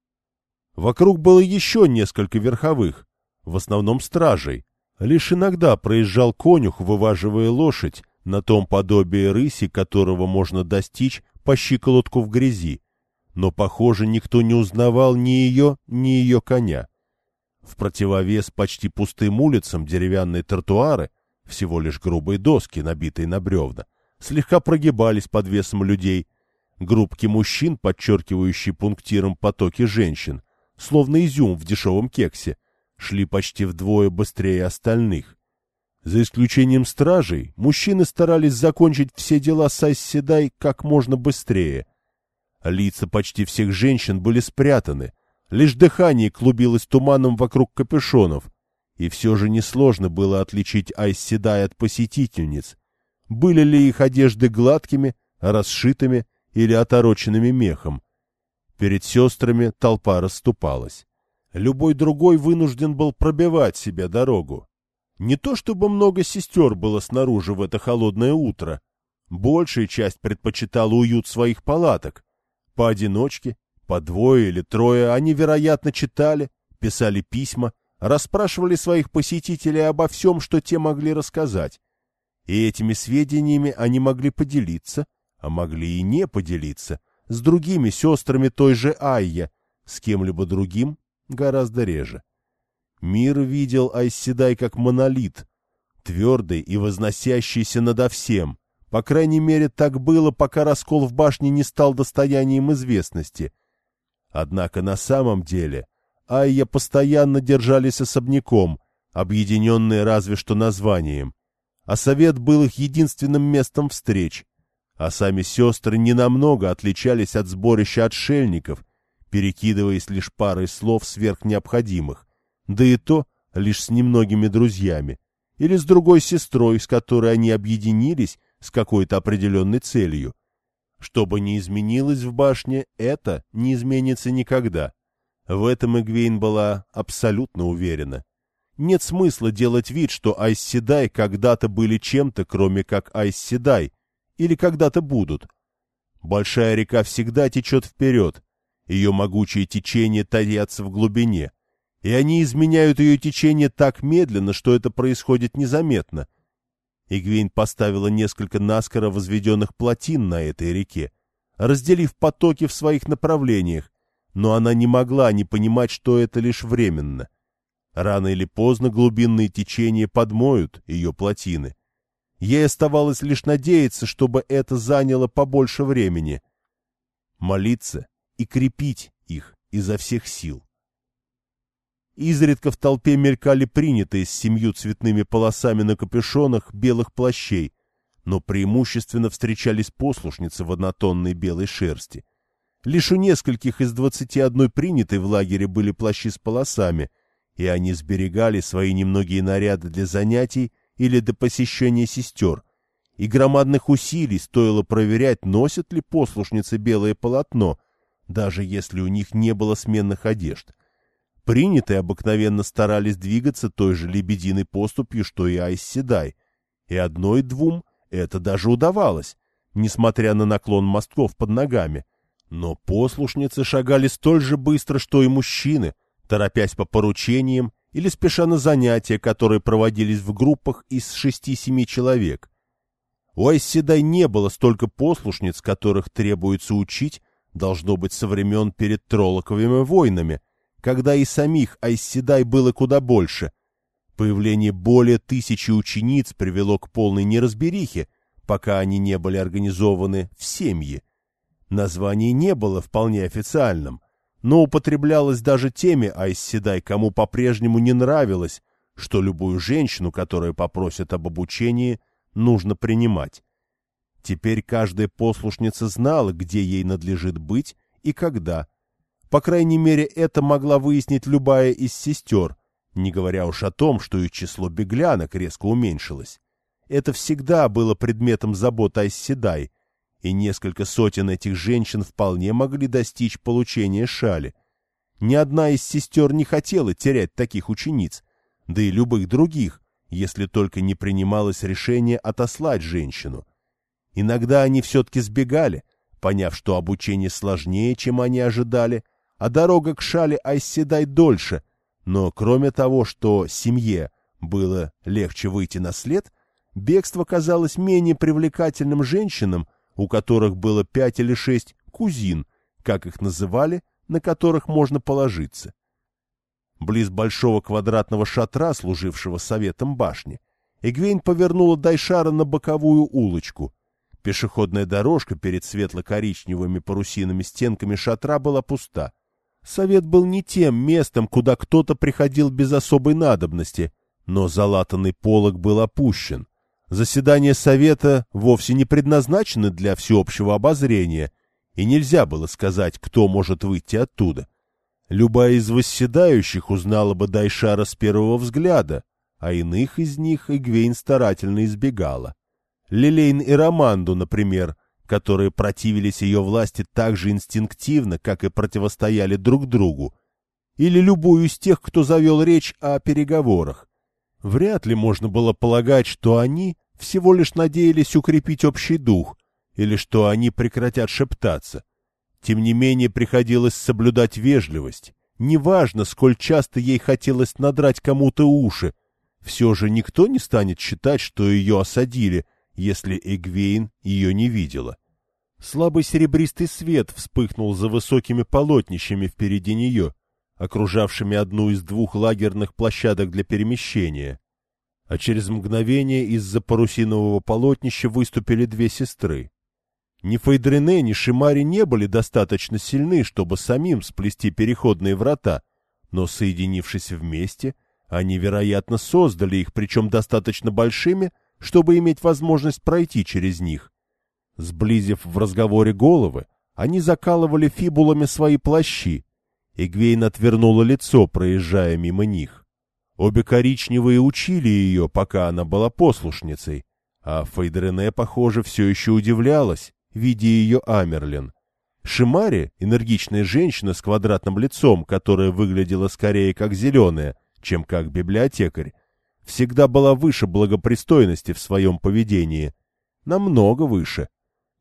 Вокруг было еще несколько верховых, в основном стражей, Лишь иногда проезжал конюх, вываживая лошадь, на том подобие рыси, которого можно достичь по щиколотку в грязи. Но, похоже, никто не узнавал ни ее, ни ее коня. В противовес почти пустым улицам деревянные тротуары, всего лишь грубые доски, набитые на бревна, слегка прогибались под весом людей, Группки мужчин, подчеркивающие пунктиром потоки женщин, словно изюм в дешевом кексе, шли почти вдвое быстрее остальных. За исключением стражей, мужчины старались закончить все дела с Айсседай как можно быстрее. Лица почти всех женщин были спрятаны, лишь дыхание клубилось туманом вокруг капюшонов, и все же несложно было отличить Айсседай от посетительниц. Были ли их одежды гладкими, расшитыми или отороченными мехом? Перед сестрами толпа расступалась. Любой другой вынужден был пробивать себе дорогу. Не то чтобы много сестер было снаружи в это холодное утро. Большая часть предпочитала уют своих палаток. Поодиночке, по двое или трое они, вероятно, читали, писали письма, расспрашивали своих посетителей обо всем, что те могли рассказать. И этими сведениями они могли поделиться, а могли и не поделиться, с другими сестрами той же Айя, с кем-либо другим гораздо реже. Мир видел Айсседай как монолит, твердый и возносящийся надо всем. По крайней мере, так было, пока раскол в башне не стал достоянием известности. Однако на самом деле Айя постоянно держались особняком, объединенные разве что названием. А совет был их единственным местом встреч. А сами сестры ненамного отличались от сборища отшельников, перекидываясь лишь парой слов сверх необходимых да и то лишь с немногими друзьями, или с другой сестрой, с которой они объединились с какой-то определенной целью. Что бы ни изменилось в башне, это не изменится никогда. В этом Игвейн была абсолютно уверена. Нет смысла делать вид, что Айсседай когда-то были чем-то, кроме как Айсседай, или когда-то будут. Большая река всегда течет вперед, ее могучие течения таятся в глубине, и они изменяют ее течение так медленно, что это происходит незаметно. Игвейн поставила несколько наскоро возведенных плотин на этой реке, разделив потоки в своих направлениях, но она не могла не понимать, что это лишь временно. Рано или поздно глубинные течения подмоют ее плотины. Ей оставалось лишь надеяться, чтобы это заняло побольше времени. Молиться и крепить их изо всех сил. Изредка в толпе мелькали принятые с семью цветными полосами на капюшонах белых плащей, но преимущественно встречались послушницы в однотонной белой шерсти. Лишь у нескольких из двадцати одной принятой в лагере были плащи с полосами, и они сберегали свои немногие наряды для занятий или до посещения сестер, и громадных усилий стоило проверять, носят ли послушницы белое полотно, даже если у них не было сменных одежд — Принятые обыкновенно старались двигаться той же лебединой поступью, что и Айсседай, и одной-двум это даже удавалось, несмотря на наклон мостков под ногами. Но послушницы шагали столь же быстро, что и мужчины, торопясь по поручениям или спеша на занятия, которые проводились в группах из шести-семи человек. У Айсседай не было столько послушниц, которых требуется учить, должно быть, со времен перед Троллоковыми войнами — когда и самих Айсседай было куда больше. Появление более тысячи учениц привело к полной неразберихе, пока они не были организованы в семьи. Название не было вполне официальным, но употреблялось даже теми Айсседай, кому по-прежнему не нравилось, что любую женщину, которая попросит об обучении, нужно принимать. Теперь каждая послушница знала, где ей надлежит быть и когда, по крайней мере, это могла выяснить любая из сестер, не говоря уж о том, что их число беглянок резко уменьшилось. Это всегда было предметом забот Айсседай, и несколько сотен этих женщин вполне могли достичь получения шали. Ни одна из сестер не хотела терять таких учениц, да и любых других, если только не принималось решение отослать женщину. Иногда они все-таки сбегали, поняв, что обучение сложнее, чем они ожидали, а дорога к шале оседай дольше, но кроме того, что семье было легче выйти на след, бегство казалось менее привлекательным женщинам, у которых было пять или шесть кузин, как их называли, на которых можно положиться. Близ большого квадратного шатра, служившего советом башни, Эгвейн повернула Дайшара на боковую улочку. Пешеходная дорожка перед светло-коричневыми парусинами стенками шатра была пуста. Совет был не тем местом, куда кто-то приходил без особой надобности, но залатанный полог был опущен. Заседания совета вовсе не предназначены для всеобщего обозрения, и нельзя было сказать, кто может выйти оттуда. Любая из восседающих узнала бы Дайшара с первого взгляда, а иных из них Игвейн старательно избегала. Лилейн и Романду, например, которые противились ее власти так же инстинктивно, как и противостояли друг другу, или любую из тех, кто завел речь о переговорах. Вряд ли можно было полагать, что они всего лишь надеялись укрепить общий дух, или что они прекратят шептаться. Тем не менее приходилось соблюдать вежливость. Неважно, сколь часто ей хотелось надрать кому-то уши, все же никто не станет считать, что ее осадили, если Эгвейн ее не видела. Слабый серебристый свет вспыхнул за высокими полотнищами впереди нее, окружавшими одну из двух лагерных площадок для перемещения. А через мгновение из-за парусинового полотнища выступили две сестры. Ни Фейдрене, ни Шимари не были достаточно сильны, чтобы самим сплести переходные врата, но, соединившись вместе, они, вероятно, создали их, причем достаточно большими, чтобы иметь возможность пройти через них. Сблизив в разговоре головы, они закалывали фибулами свои плащи. Игвейн отвернула лицо, проезжая мимо них. Обе коричневые учили ее, пока она была послушницей, а Фейдрене, похоже, все еще удивлялась, видя ее Амерлин. Шимари, энергичная женщина с квадратным лицом, которая выглядела скорее как зеленая, чем как библиотекарь, всегда была выше благопристойности в своем поведении. Намного выше.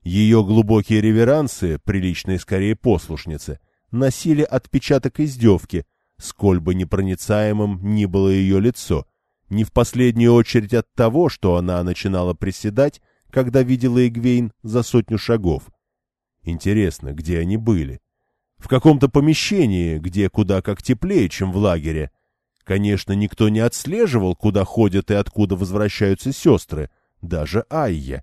Ее глубокие реверансы, приличные скорее послушницы, носили отпечаток издевки, сколь бы непроницаемым ни было ее лицо, не в последнюю очередь от того, что она начинала приседать, когда видела Игвейн за сотню шагов. Интересно, где они были? В каком-то помещении, где куда как теплее, чем в лагере, Конечно, никто не отслеживал, куда ходят и откуда возвращаются сестры, даже Айя.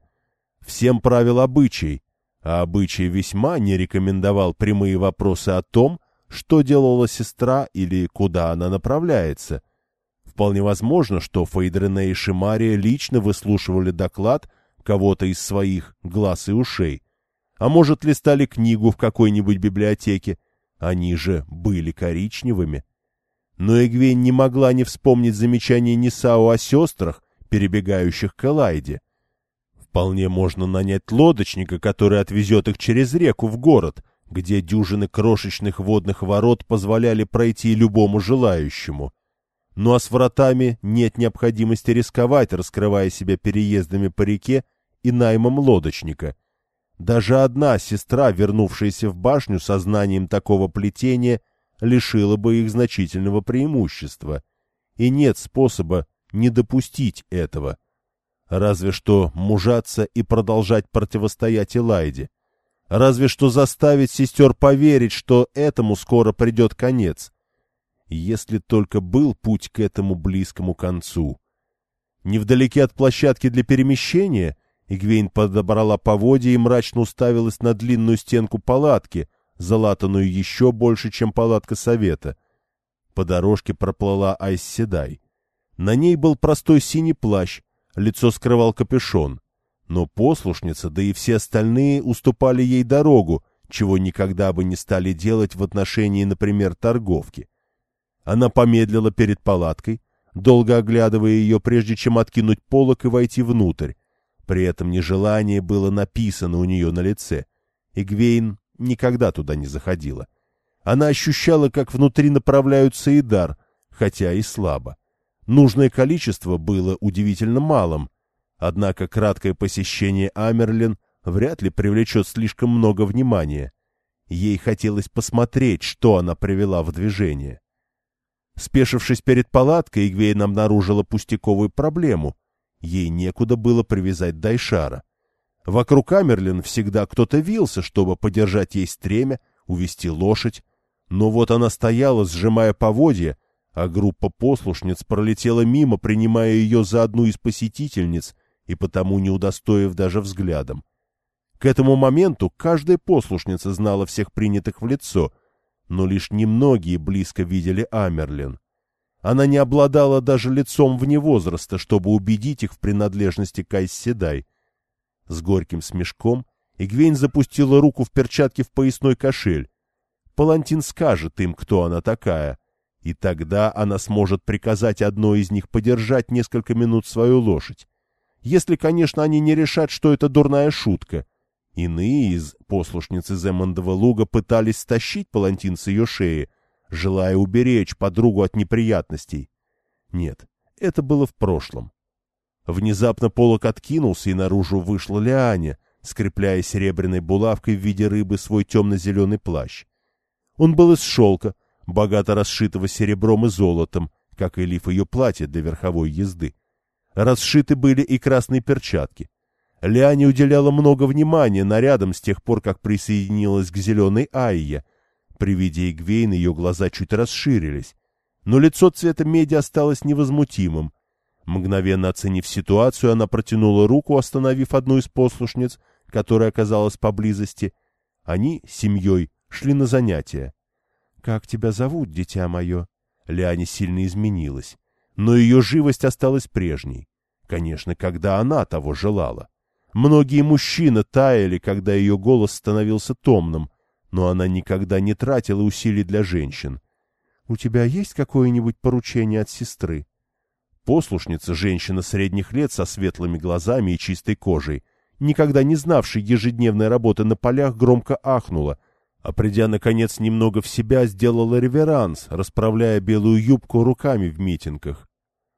Всем правил обычай, а обычай весьма не рекомендовал прямые вопросы о том, что делала сестра или куда она направляется. Вполне возможно, что Фейдрене и Шимария лично выслушивали доклад кого-то из своих глаз и ушей. А может, листали книгу в какой-нибудь библиотеке. Они же были коричневыми. Но Эгвейн не могла не вспомнить замечание Нисао о сестрах, перебегающих к Элайде. Вполне можно нанять лодочника, который отвезет их через реку в город, где дюжины крошечных водных ворот позволяли пройти любому желающему. Ну а с вратами нет необходимости рисковать, раскрывая себя переездами по реке и наймом лодочника. Даже одна сестра, вернувшаяся в башню со знанием такого плетения, лишило бы их значительного преимущества, и нет способа не допустить этого. Разве что мужаться и продолжать противостоять Элайде. Разве что заставить сестер поверить, что этому скоро придет конец. Если только был путь к этому близкому концу. Невдалеке от площадки для перемещения Игвейн подобрала поводья и мрачно уставилась на длинную стенку палатки, залатанную еще больше, чем палатка совета. По дорожке проплыла Айсседай. На ней был простой синий плащ, лицо скрывал капюшон. Но послушница, да и все остальные уступали ей дорогу, чего никогда бы не стали делать в отношении, например, торговки. Она помедлила перед палаткой, долго оглядывая ее, прежде чем откинуть полок и войти внутрь. При этом нежелание было написано у нее на лице. Игвейн никогда туда не заходила. Она ощущала, как внутри направляются и дар, хотя и слабо. Нужное количество было удивительно малым, однако краткое посещение Амерлин вряд ли привлечет слишком много внимания. Ей хотелось посмотреть, что она привела в движение. Спешившись перед палаткой, Игвейн обнаружила пустяковую проблему. Ей некуда было привязать Дайшара. Вокруг Амерлин всегда кто-то вился, чтобы подержать ей стремя, увести лошадь. Но вот она стояла, сжимая поводья, а группа послушниц пролетела мимо, принимая ее за одну из посетительниц и потому не удостоив даже взглядом. К этому моменту каждая послушница знала всех принятых в лицо, но лишь немногие близко видели Амерлин. Она не обладала даже лицом вне возраста, чтобы убедить их в принадлежности к Айсседай. С горьким смешком Игвейн запустила руку в перчатки в поясной кошель. Палантин скажет им, кто она такая, и тогда она сможет приказать одной из них подержать несколько минут свою лошадь. Если, конечно, они не решат, что это дурная шутка. Иные из послушниц из Эммондова луга пытались стащить палантин с ее шеи, желая уберечь подругу от неприятностей. Нет, это было в прошлом. Внезапно полок откинулся, и наружу вышла Лианя, скрепляя серебряной булавкой в виде рыбы свой темно-зеленый плащ. Он был из шелка, богато расшитого серебром и золотом, как и лиф ее платья для верховой езды. Расшиты были и красные перчатки. Лиане уделяла много внимания нарядам с тех пор, как присоединилась к зеленой Айе. При виде Игвейн ее глаза чуть расширились, но лицо цвета меди осталось невозмутимым. Мгновенно оценив ситуацию, она протянула руку, остановив одну из послушниц, которая оказалась поблизости. Они, семьей, шли на занятия. — Как тебя зовут, дитя мое? Лиане сильно изменилась, но ее живость осталась прежней. Конечно, когда она того желала. Многие мужчины таяли, когда ее голос становился томным, но она никогда не тратила усилий для женщин. — У тебя есть какое-нибудь поручение от сестры? Послушница, женщина средних лет со светлыми глазами и чистой кожей, никогда не знавшая ежедневной работы на полях, громко ахнула, а придя, наконец, немного в себя, сделала реверанс, расправляя белую юбку руками в митингах.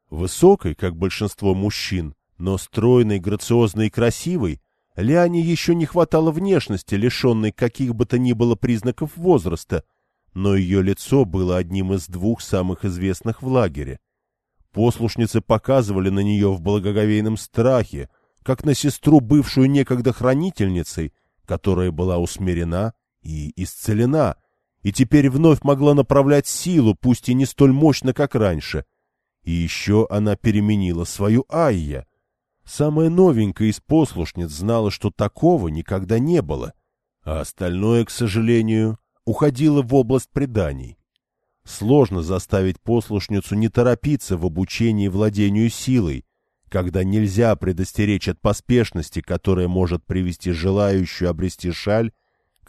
Высокой, как большинство мужчин, но стройной, грациозной и красивой, Лиане еще не хватало внешности, лишенной каких бы то ни было признаков возраста, но ее лицо было одним из двух самых известных в лагере. Послушницы показывали на нее в благоговейном страхе, как на сестру, бывшую некогда хранительницей, которая была усмирена и исцелена, и теперь вновь могла направлять силу, пусть и не столь мощно, как раньше. И еще она переменила свою Айя. Самая новенькая из послушниц знала, что такого никогда не было, а остальное, к сожалению, уходило в область преданий. Сложно заставить послушницу не торопиться в обучении владению силой, когда нельзя предостеречь от поспешности, которая может привести желающую обрести шаль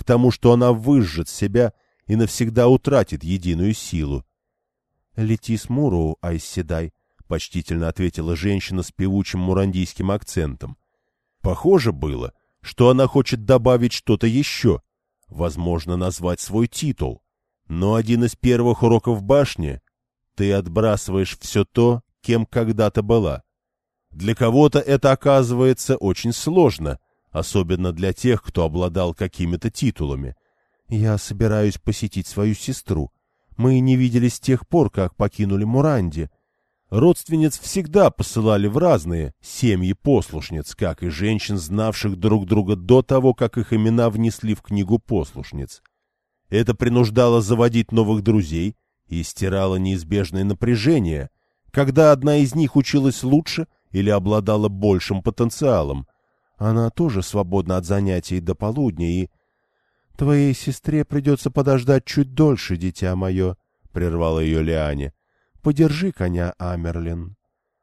к тому, что она выжжет себя и навсегда утратит единую силу. — Лети с Муру, Айседай, — почтительно ответила женщина с певучим мурандийским акцентом. Похоже было, что она хочет добавить что-то еще, возможно, назвать свой титул. Но один из первых уроков башни — ты отбрасываешь все то, кем когда-то была. Для кого-то это оказывается очень сложно — особенно для тех, кто обладал какими-то титулами. Я собираюсь посетить свою сестру. Мы не виделись с тех пор, как покинули Муранди. Родственниц всегда посылали в разные семьи послушниц, как и женщин, знавших друг друга до того, как их имена внесли в книгу послушниц. Это принуждало заводить новых друзей и стирало неизбежное напряжение, когда одна из них училась лучше или обладала большим потенциалом, она тоже свободна от занятий до полудня, и... — Твоей сестре придется подождать чуть дольше, дитя мое, — прервала ее Лиане. — Подержи коня, Амерлин.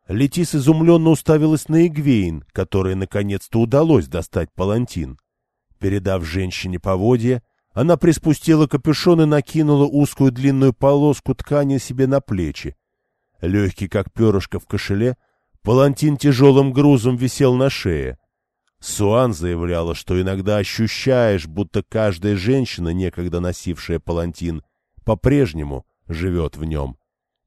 Летис изумленно уставилась на Игвейн, которой наконец-то удалось достать палантин. Передав женщине поводья, она приспустила капюшон и накинула узкую длинную полоску ткани себе на плечи. Легкий, как перышко в кошеле, палантин тяжелым грузом висел на шее — Суан заявляла, что иногда ощущаешь, будто каждая женщина, некогда носившая палантин, по-прежнему живет в нем.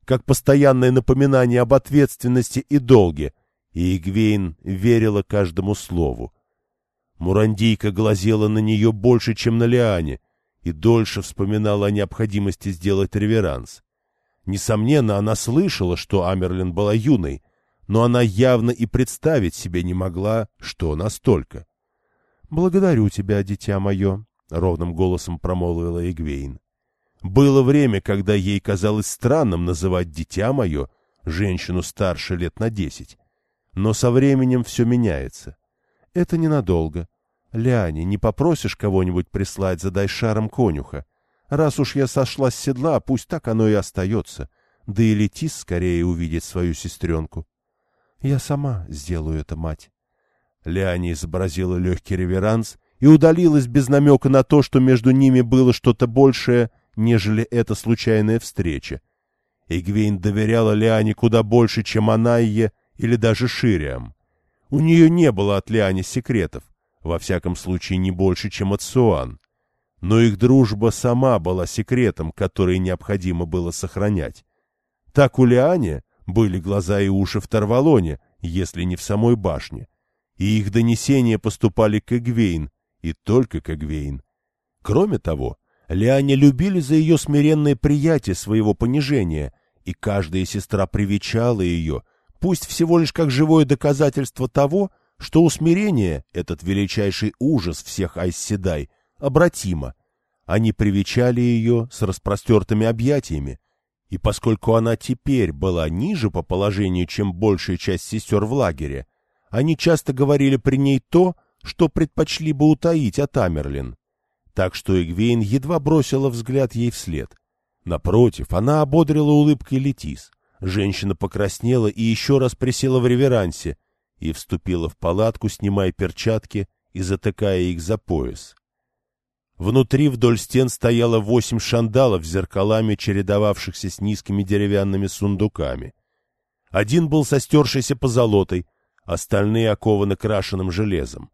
Как постоянное напоминание об ответственности и долге, и Игвейн верила каждому слову. Мурандийка глазела на нее больше, чем на Лиане, и дольше вспоминала о необходимости сделать реверанс. Несомненно, она слышала, что Амерлин была юной, но она явно и представить себе не могла, что настолько. — Благодарю тебя, дитя мое, — ровным голосом промолвила Игвейн. Было время, когда ей казалось странным называть «дитя мое» женщину старше лет на десять. Но со временем все меняется. Это ненадолго. Ляне, не попросишь кого-нибудь прислать за Дайшаром конюха? Раз уж я сошла с седла, пусть так оно и остается. Да и Летис скорее увидит свою сестренку. Я сама сделаю это, мать. Ляне изобразила легкий реверанс и удалилась без намека на то, что между ними было что-то большее, нежели эта случайная встреча. Игвейн доверяла Лиане куда больше, чем Анайе или даже Шириам. У нее не было от Лиани секретов, во всяком случае не больше, чем от Суан. Но их дружба сама была секретом, который необходимо было сохранять. Так у Лиане были глаза и уши в Тарвалоне, если не в самой башне. И их донесения поступали к Эгвейн, и только к Эгвейн. Кроме того, Лиане любили за ее смиренное приятие своего понижения, и каждая сестра привечала ее, пусть всего лишь как живое доказательство того, что усмирение, этот величайший ужас всех Айсседай, обратимо. Они привечали ее с распростертыми объятиями, и поскольку она теперь была ниже по положению, чем большая часть сестер в лагере, они часто говорили при ней то, что предпочли бы утаить от Амерлин. Так что Эгвейн едва бросила взгляд ей вслед. Напротив, она ободрила улыбкой Летис. Женщина покраснела и еще раз присела в реверансе и вступила в палатку, снимая перчатки и затыкая их за пояс. Внутри вдоль стен стояло восемь шандалов с зеркалами, чередовавшихся с низкими деревянными сундуками. Один был со стершейся позолотой, остальные окованы крашеным железом.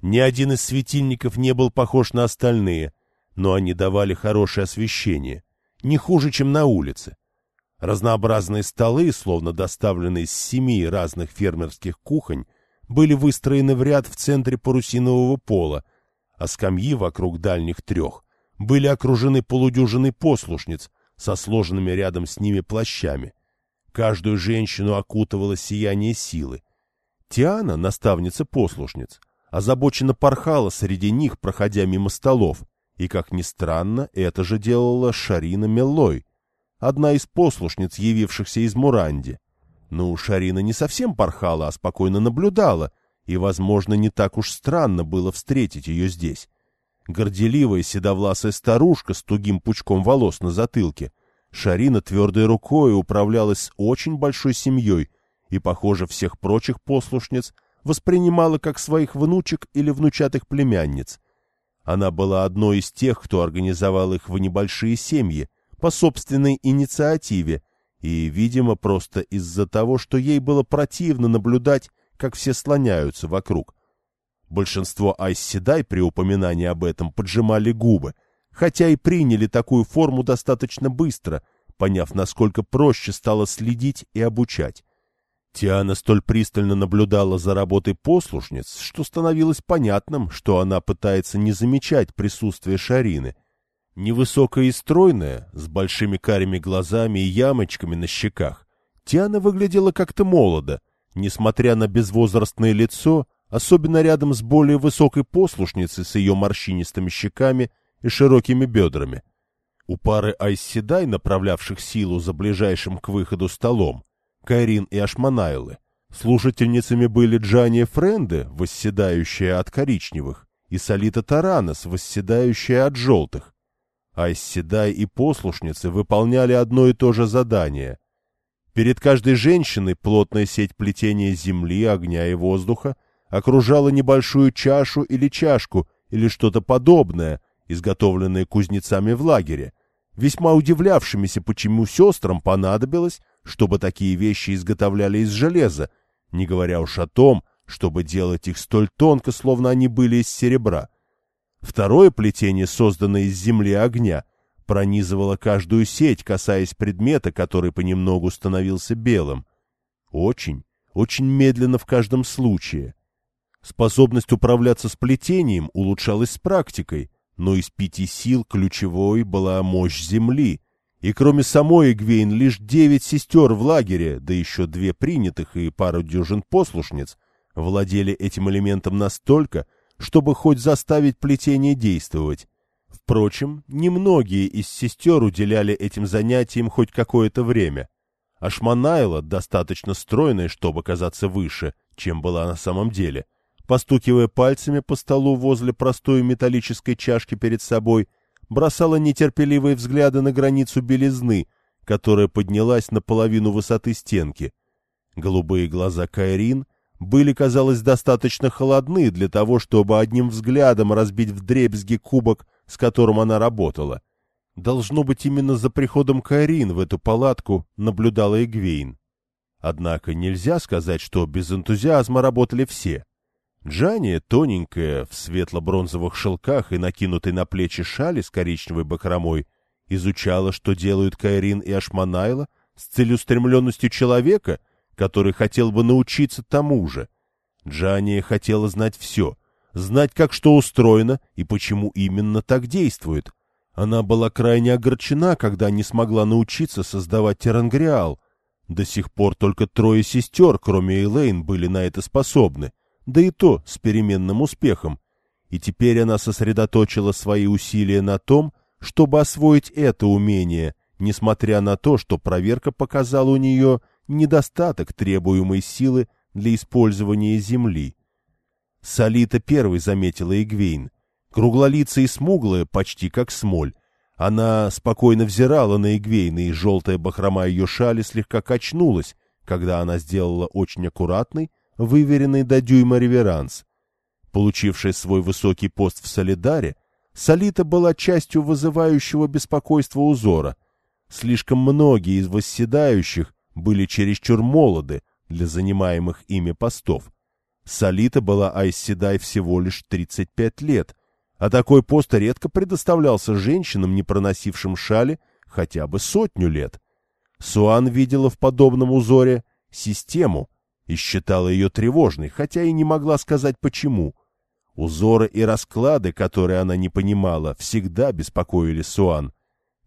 Ни один из светильников не был похож на остальные, но они давали хорошее освещение, не хуже, чем на улице. Разнообразные столы, словно доставленные с семи разных фермерских кухонь, были выстроены в ряд в центре парусинового пола, а скамьи вокруг дальних трех были окружены полудюжиной послушниц со сложенными рядом с ними плащами. Каждую женщину окутывало сияние силы. Тиана, наставница послушниц, озабоченно порхала среди них, проходя мимо столов, и, как ни странно, это же делала Шарина Меллой, одна из послушниц, явившихся из Муранди. Но Шарина не совсем порхала, а спокойно наблюдала, и, возможно, не так уж странно было встретить ее здесь. Горделивая седовласая старушка с тугим пучком волос на затылке, Шарина твердой рукой управлялась с очень большой семьей и, похоже, всех прочих послушниц — воспринимала как своих внучек или внучатых племянниц. Она была одной из тех, кто организовал их в небольшие семьи, по собственной инициативе, и, видимо, просто из-за того, что ей было противно наблюдать, как все слоняются вокруг. Большинство айсседай при упоминании об этом поджимали губы, хотя и приняли такую форму достаточно быстро, поняв, насколько проще стало следить и обучать. Тиана столь пристально наблюдала за работой послушниц, что становилось понятным, что она пытается не замечать присутствие Шарины. Невысокая и стройная, с большими карими глазами и ямочками на щеках, Тиана выглядела как-то молодо, несмотря на безвозрастное лицо, особенно рядом с более высокой послушницей с ее морщинистыми щеками и широкими бедрами. У пары Айсседай, направлявших силу за ближайшим к выходу столом, Кайрин и Ашманайлы. Слушательницами были Джания Френде, восседающая от коричневых, и Солита Таранос, восседающая от желтых. Айсседай и послушницы выполняли одно и то же задание. Перед каждой женщиной плотная сеть плетения земли, огня и воздуха окружала небольшую чашу или чашку или что-то подобное, изготовленное кузнецами в лагере, весьма удивлявшимися, почему сестрам понадобилось чтобы такие вещи изготовляли из железа, не говоря уж о том, чтобы делать их столь тонко, словно они были из серебра. Второе плетение, созданное из земли огня, пронизывало каждую сеть, касаясь предмета, который понемногу становился белым. Очень, очень медленно в каждом случае. Способность управляться с плетением улучшалась с практикой, но из пяти сил ключевой была мощь земли — и кроме самой Эгвейн лишь девять сестер в лагере, да еще две принятых и пару дюжин послушниц, владели этим элементом настолько, чтобы хоть заставить плетение действовать. Впрочем, немногие из сестер уделяли этим занятиям хоть какое-то время. Ашманайла, достаточно стройная, чтобы казаться выше, чем была на самом деле, постукивая пальцами по столу возле простой металлической чашки перед собой, бросала нетерпеливые взгляды на границу белизны, которая поднялась на половину высоты стенки. Голубые глаза Кайрин были, казалось, достаточно холодны для того, чтобы одним взглядом разбить вдребезги кубок, с которым она работала. Должно быть, именно за приходом Кайрин в эту палатку наблюдала Эгвейн. Однако нельзя сказать, что без энтузиазма работали все. Джания, тоненькая, в светло-бронзовых шелках и накинутой на плечи шали с коричневой бахромой, изучала, что делают Кайрин и Ашманайла с целеустремленностью человека, который хотел бы научиться тому же. Джания хотела знать все, знать, как что устроено и почему именно так действует. Она была крайне огорчена, когда не смогла научиться создавать терангриал. До сих пор только трое сестер, кроме Эйлейн, были на это способны да и то с переменным успехом, и теперь она сосредоточила свои усилия на том, чтобы освоить это умение, несмотря на то, что проверка показала у нее недостаток требуемой силы для использования земли. Солита первой заметила Игвейн. Круглолицая и смуглая, почти как смоль. Она спокойно взирала на Игвейна, и желтая бахрома ее шали слегка качнулась, когда она сделала очень аккуратный, выверенный до дюйма реверанс. Получившая свой высокий пост в Солидаре, Солита была частью вызывающего беспокойство узора. Слишком многие из восседающих были чересчур молоды для занимаемых ими постов. Солита была Айсседай всего лишь 35 лет, а такой пост редко предоставлялся женщинам, не проносившим шали хотя бы сотню лет. Суан видела в подобном узоре систему — и считала ее тревожной, хотя и не могла сказать почему. Узоры и расклады, которые она не понимала, всегда беспокоили Суан.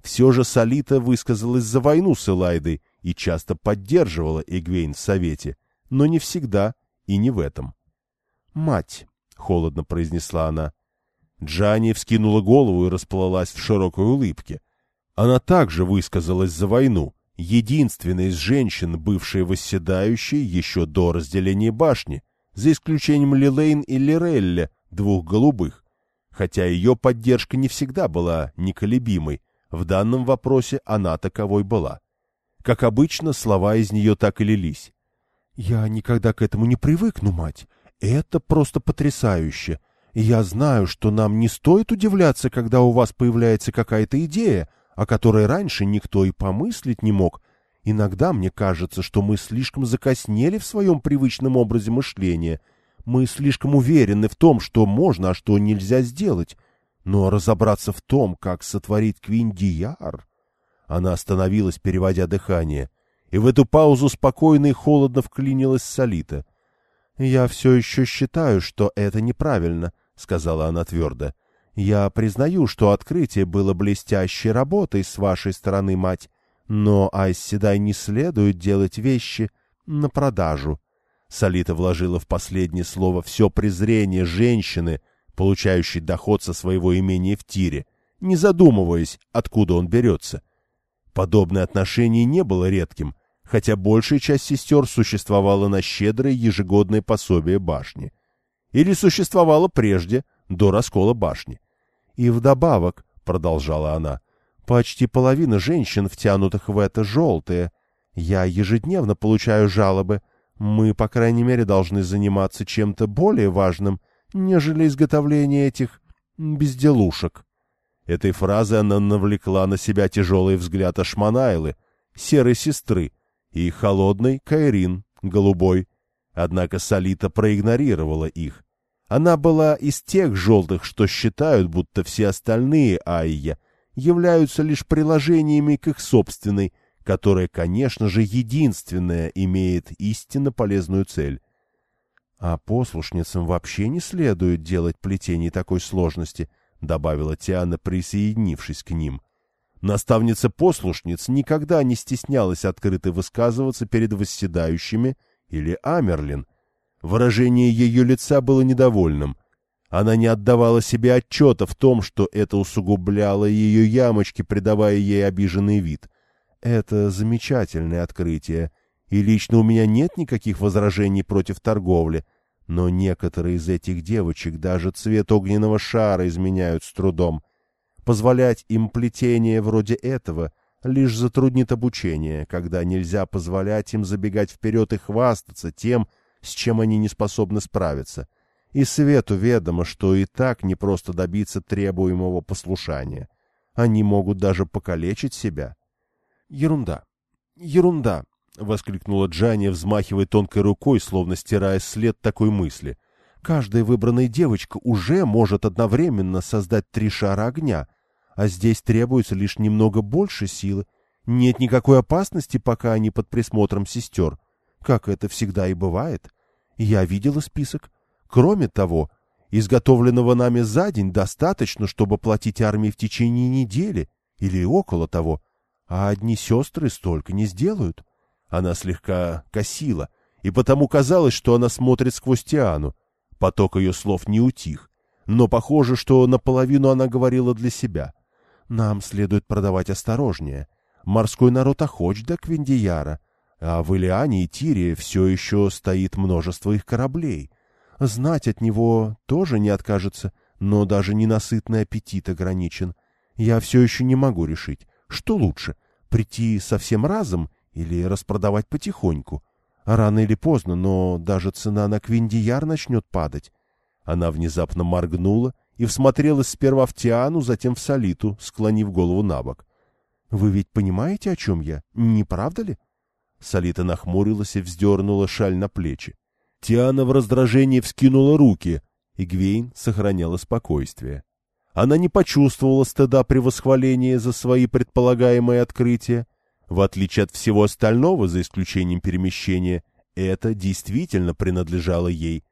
Все же Солита высказалась за войну с Элайдой и часто поддерживала Эгвейн в совете, но не всегда и не в этом. «Мать!» — холодно произнесла она. Джани вскинула голову и расплылась в широкой улыбке. Она также высказалась за войну, единственной из женщин, бывшей восседающей еще до разделения башни, за исключением Лилейн и Лирелля, двух голубых. Хотя ее поддержка не всегда была неколебимой, в данном вопросе она таковой была. Как обычно, слова из нее так и лились. «Я никогда к этому не привыкну, мать. Это просто потрясающе. Я знаю, что нам не стоит удивляться, когда у вас появляется какая-то идея, о которой раньше никто и помыслить не мог. Иногда мне кажется, что мы слишком закоснели в своем привычном образе мышления. Мы слишком уверены в том, что можно, а что нельзя сделать. Но разобраться в том, как сотворить Квиндияр... Она остановилась, переводя дыхание. И в эту паузу спокойно и холодно вклинилась Солита. — Я все еще считаю, что это неправильно, — сказала она твердо. Я признаю, что открытие было блестящей работой с вашей стороны, мать, но Айсседай не следует делать вещи на продажу. Солита вложила в последнее слово все презрение женщины, получающей доход со своего имения в тире, не задумываясь, откуда он берется. Подобное отношение не было редким, хотя большая часть сестер существовала на щедрое ежегодное пособие башни. Или существовало прежде, до раскола башни. И вдобавок, — продолжала она, — почти половина женщин, втянутых в это, желтые. Я ежедневно получаю жалобы. Мы, по крайней мере, должны заниматься чем-то более важным, нежели изготовление этих безделушек. Этой фразой она навлекла на себя тяжелый взгляд Ашманайлы, серой сестры, и холодной Кайрин, голубой. Однако Салита проигнорировала их. Она была из тех желтых, что считают, будто все остальные Айя являются лишь приложениями к их собственной, которая, конечно же, единственная имеет истинно полезную цель. А послушницам вообще не следует делать плетений такой сложности, добавила Тиана, присоединившись к ним. Наставница послушниц никогда не стеснялась открыто высказываться перед восседающими или Амерлин, Выражение ее лица было недовольным. Она не отдавала себе отчета в том, что это усугубляло ее ямочки, придавая ей обиженный вид. Это замечательное открытие, и лично у меня нет никаких возражений против торговли, Но некоторые из этих девочек даже цвет огненного шара изменяют с трудом. Позволять им плетение вроде этого лишь затруднит обучение, когда нельзя позволять им забегать вперед и хвастаться тем, с чем они не способны справиться. И свету ведомо, что и так не просто добиться требуемого послушания. Они могут даже покалечить себя. Ерунда. Ерунда, — воскликнула Джанни, взмахивая тонкой рукой, словно стирая след такой мысли. Каждая выбранная девочка уже может одновременно создать три шара огня, а здесь требуется лишь немного больше силы. Нет никакой опасности, пока они под присмотром сестер, как это всегда и бывает. Я видела список. Кроме того, изготовленного нами за день достаточно, чтобы платить армии в течение недели или около того, а одни сестры столько не сделают. Она слегка косила, и потому казалось, что она смотрит сквозь Тиану. Поток ее слов не утих, но похоже, что наполовину она говорила для себя. Нам следует продавать осторожнее. Морской народ охоч до Квиндияра, а в Илиане и Тире все еще стоит множество их кораблей. Знать от него тоже не откажется, но даже ненасытный аппетит ограничен. Я все еще не могу решить, что лучше, прийти совсем разом или распродавать потихоньку. Рано или поздно, но даже цена на Квиндияр начнет падать. Она внезапно моргнула и всмотрелась сперва в Тиану, затем в Солиту, склонив голову на бок. — Вы ведь понимаете, о чем я, не правда ли? Солита нахмурилась и вздернула шаль на плечи. Тиана в раздражении вскинула руки, и Гвейн сохраняла спокойствие. Она не почувствовала стыда при восхвалении за свои предполагаемые открытия. В отличие от всего остального, за исключением перемещения, это действительно принадлежало ей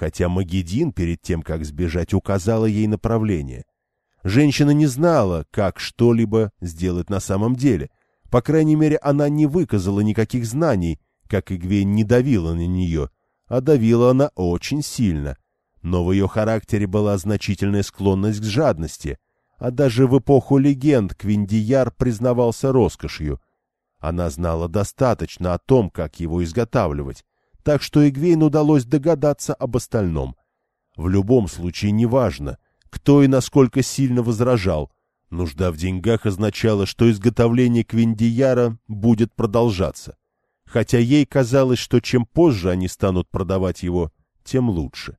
хотя Магедин перед тем, как сбежать, указала ей направление. Женщина не знала, как что-либо сделать на самом деле. По крайней мере, она не выказала никаких знаний, как Игвейн не давила на нее, а давила она очень сильно. Но в ее характере была значительная склонность к жадности, а даже в эпоху легенд Квиндияр признавался роскошью. Она знала достаточно о том, как его изготавливать, так что Игвейн удалось догадаться об остальном. В любом случае неважно, кто и насколько сильно возражал. Нужда в деньгах означала, что изготовление Квиндияра будет продолжаться. Хотя ей казалось, что чем позже они станут продавать его, тем лучше.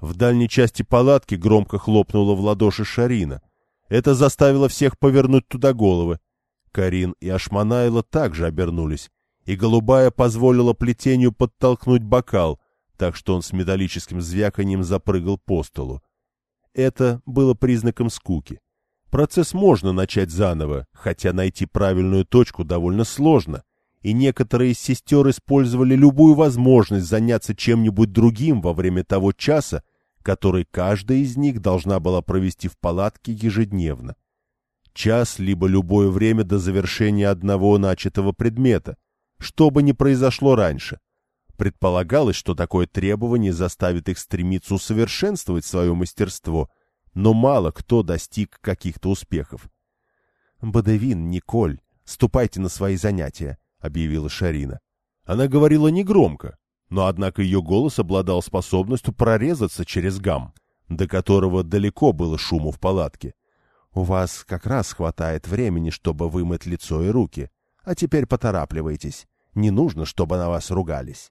В дальней части палатки громко хлопнула в ладоши Шарина. Это заставило всех повернуть туда головы. Карин и Ашманайла также обернулись и голубая позволила плетению подтолкнуть бокал, так что он с металлическим звяканием запрыгал по столу. Это было признаком скуки. Процесс можно начать заново, хотя найти правильную точку довольно сложно, и некоторые из сестер использовали любую возможность заняться чем-нибудь другим во время того часа, который каждая из них должна была провести в палатке ежедневно. Час либо любое время до завершения одного начатого предмета, что бы ни произошло раньше. Предполагалось, что такое требование заставит их стремиться усовершенствовать свое мастерство, но мало кто достиг каких-то успехов. «Бадевин, Николь, ступайте на свои занятия», — объявила Шарина. Она говорила негромко, но однако ее голос обладал способностью прорезаться через гам, до которого далеко было шуму в палатке. «У вас как раз хватает времени, чтобы вымыть лицо и руки, а теперь поторапливайтесь. Не нужно, чтобы на вас ругались.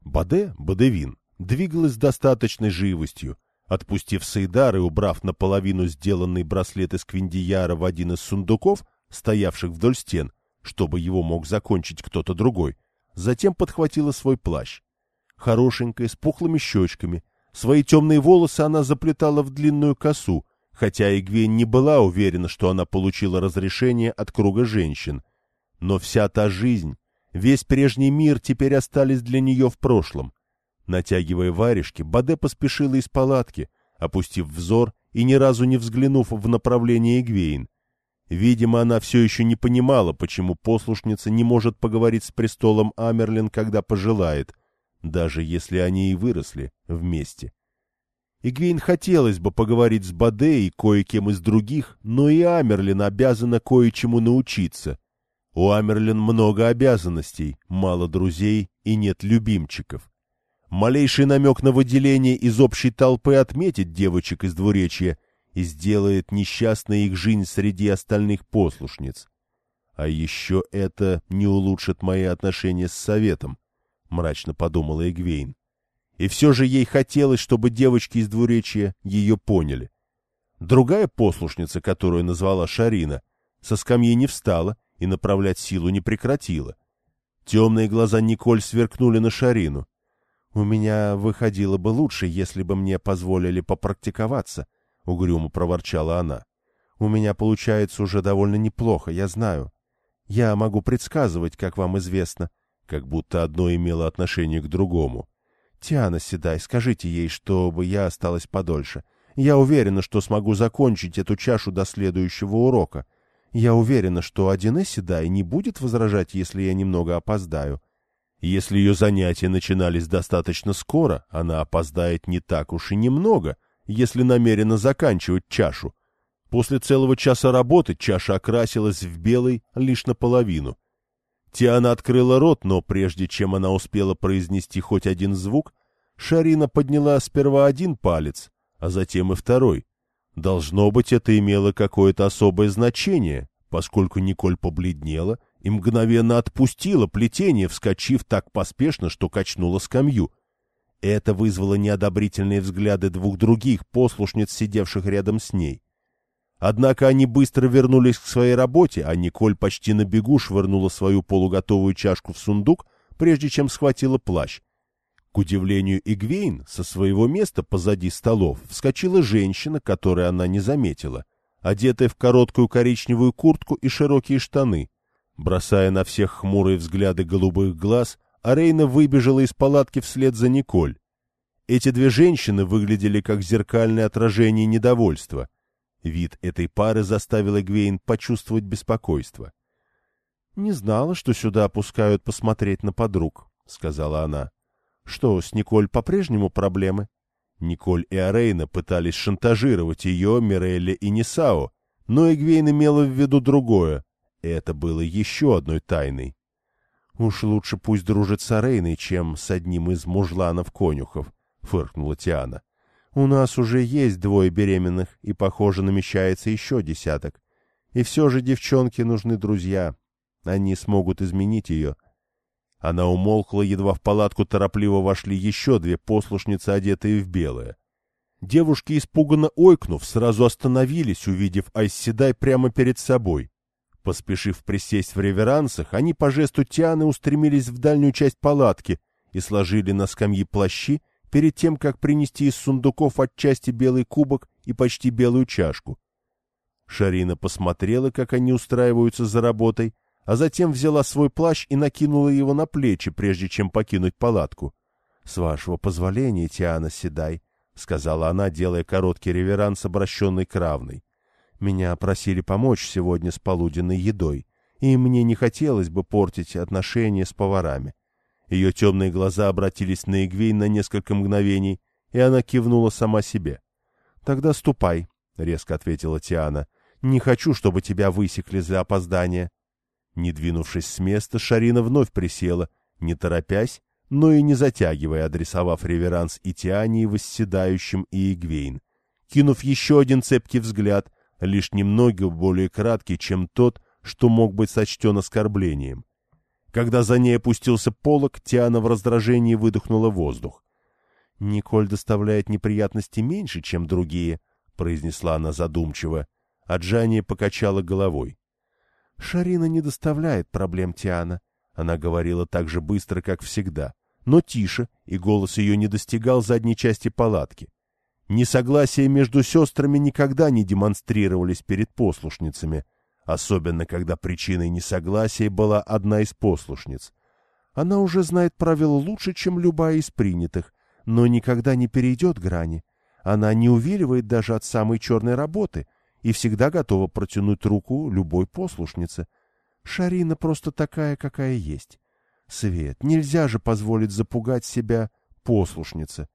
Баде, Бадевин, двигалась с достаточной живостью. Отпустив Сайдар и убрав наполовину сделанный браслет из Квиндияра в один из сундуков, стоявших вдоль стен, чтобы его мог закончить кто-то другой, затем подхватила свой плащ. Хорошенькая, с пухлыми щечками. Свои темные волосы она заплетала в длинную косу, хотя Игвейн не была уверена, что она получила разрешение от круга женщин. Но вся та жизнь, Весь прежний мир теперь остались для нее в прошлом. Натягивая варежки, Баде поспешила из палатки, опустив взор и ни разу не взглянув в направление Игвейн. Видимо, она все еще не понимала, почему послушница не может поговорить с престолом Амерлин, когда пожелает, даже если они и выросли вместе. Игвейн хотелось бы поговорить с Баде и кое-кем из других, но и Амерлин обязана кое-чему научиться, у Амерлин много обязанностей, мало друзей и нет любимчиков. Малейший намек на выделение из общей толпы отметит девочек из двуречья и сделает несчастной их жизнь среди остальных послушниц. А еще это не улучшит мои отношения с советом, — мрачно подумала Эгвейн. И все же ей хотелось, чтобы девочки из двуречья ее поняли. Другая послушница, которую назвала Шарина, со скамьи не встала и направлять силу не прекратила. Темные глаза Николь сверкнули на Шарину. — У меня выходило бы лучше, если бы мне позволили попрактиковаться, — угрюмо проворчала она. — У меня получается уже довольно неплохо, я знаю. Я могу предсказывать, как вам известно, как будто одно имело отношение к другому. Тиана Седай, скажите ей, чтобы я осталась подольше. Я уверена, что смогу закончить эту чашу до следующего урока. Я уверена, что Адине Седай не будет возражать, если я немного опоздаю. Если ее занятия начинались достаточно скоро, она опоздает не так уж и немного, если намерена заканчивать чашу. После целого часа работы чаша окрасилась в белый лишь наполовину. Тиана открыла рот, но прежде чем она успела произнести хоть один звук, Шарина подняла сперва один палец, а затем и второй. Должно быть, это имело какое-то особое значение, поскольку Николь побледнела и мгновенно отпустила плетение, вскочив так поспешно, что качнула скамью. Это вызвало неодобрительные взгляды двух других послушниц, сидевших рядом с ней. Однако они быстро вернулись к своей работе, а Николь почти на бегу швырнула свою полуготовую чашку в сундук, прежде чем схватила плащ. К удивлению Игвейн, со своего места позади столов вскочила женщина, которую она не заметила, одетая в короткую коричневую куртку и широкие штаны. Бросая на всех хмурые взгляды голубых глаз, Арейна выбежала из палатки вслед за Николь. Эти две женщины выглядели как зеркальное отражение недовольства. Вид этой пары заставил Эгвейн почувствовать беспокойство. — Не знала, что сюда опускают посмотреть на подруг, — сказала она. — Что, с Николь по-прежнему проблемы? Николь и Арейна пытались шантажировать ее, Мирелли и Нисао, но Эгвейн имела в виду другое. Это было еще одной тайной. «Уж лучше пусть дружит с Арейной, чем с одним из мужланов-конюхов», — фыркнула Тиана. У нас уже есть двое беременных, и, похоже, намечается еще десяток. И все же девчонке нужны друзья. Они смогут изменить ее. Она умолкла, едва в палатку торопливо вошли еще две послушницы, одетые в белое. Девушки, испуганно ойкнув, сразу остановились, увидев Айсседай прямо перед собой. Поспешив присесть в реверансах, они по жесту Тианы устремились в дальнюю часть палатки и сложили на скамьи плащи, перед тем, как принести из сундуков отчасти белый кубок и почти белую чашку. Шарина посмотрела, как они устраиваются за работой, а затем взяла свой плащ и накинула его на плечи, прежде чем покинуть палатку. — С вашего позволения, Тиана Седай, — сказала она, делая короткий реверанс, обращенный к равной. — Меня просили помочь сегодня с полуденной едой, и мне не хотелось бы портить отношения с поварами. — ее темные глаза обратились на Игвейн на несколько мгновений, и она кивнула сама себе. — Тогда ступай, — резко ответила Тиана. — Не хочу, чтобы тебя высекли за опоздание. Не двинувшись с места, Шарина вновь присела, не торопясь, но и не затягивая, адресовав реверанс и Тиане, и восседающим, и Игвейн. Кинув еще один цепкий взгляд, лишь немного более краткий, чем тот, что мог быть сочтен оскорблением. Когда за ней опустился полог, Тиана в раздражении выдохнула воздух. — Николь доставляет неприятности меньше, чем другие, — произнесла она задумчиво, а Джания покачала головой. — Шарина не доставляет проблем Тиана, — она говорила так же быстро, как всегда, но тише, и голос ее не достигал задней части палатки. Несогласия между сестрами никогда не демонстрировались перед послушницами — особенно когда причиной несогласия была одна из послушниц. Она уже знает правила лучше, чем любая из принятых, но никогда не перейдет грани. Она не увиливает даже от самой черной работы и всегда готова протянуть руку любой послушнице. Шарина просто такая, какая есть. Свет, нельзя же позволить запугать себя послушнице.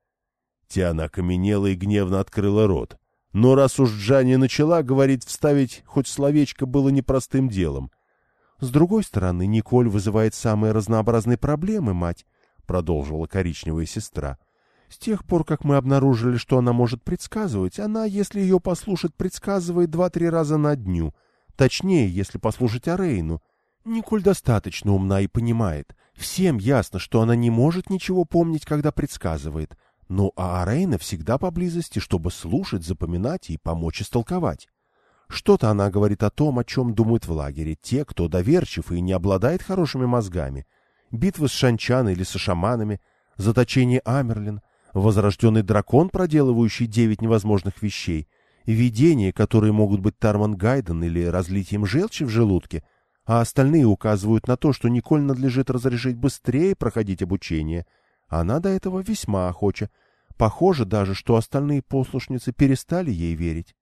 Тиана окаменела и гневно открыла рот. Но раз уж Джанни начала, говорить вставить хоть словечко было непростым делом. С другой стороны, Николь вызывает самые разнообразные проблемы, мать. продолжила коричневая сестра. С тех пор, как мы обнаружили, что она может предсказывать, она, если ее послушать, предсказывает два-три раза на дню. Точнее, если послушать Арейну. Николь достаточно умна и понимает. Всем ясно, что она не может ничего помнить, когда предсказывает. Ну, а Арейна всегда поблизости, чтобы слушать, запоминать и помочь истолковать. Что-то она говорит о том, о чем думают в лагере те, кто доверчив и не обладает хорошими мозгами. Битвы с Шанчан или со шаманами, заточение Амерлин, возрожденный дракон, проделывающий девять невозможных вещей, видения, которые могут быть Тарман Гайден или разлитием желчи в желудке, а остальные указывают на то, что Николь надлежит разрешить быстрее проходить обучение. Она до этого весьма охоча. Похоже даже, что остальные послушницы перестали ей верить.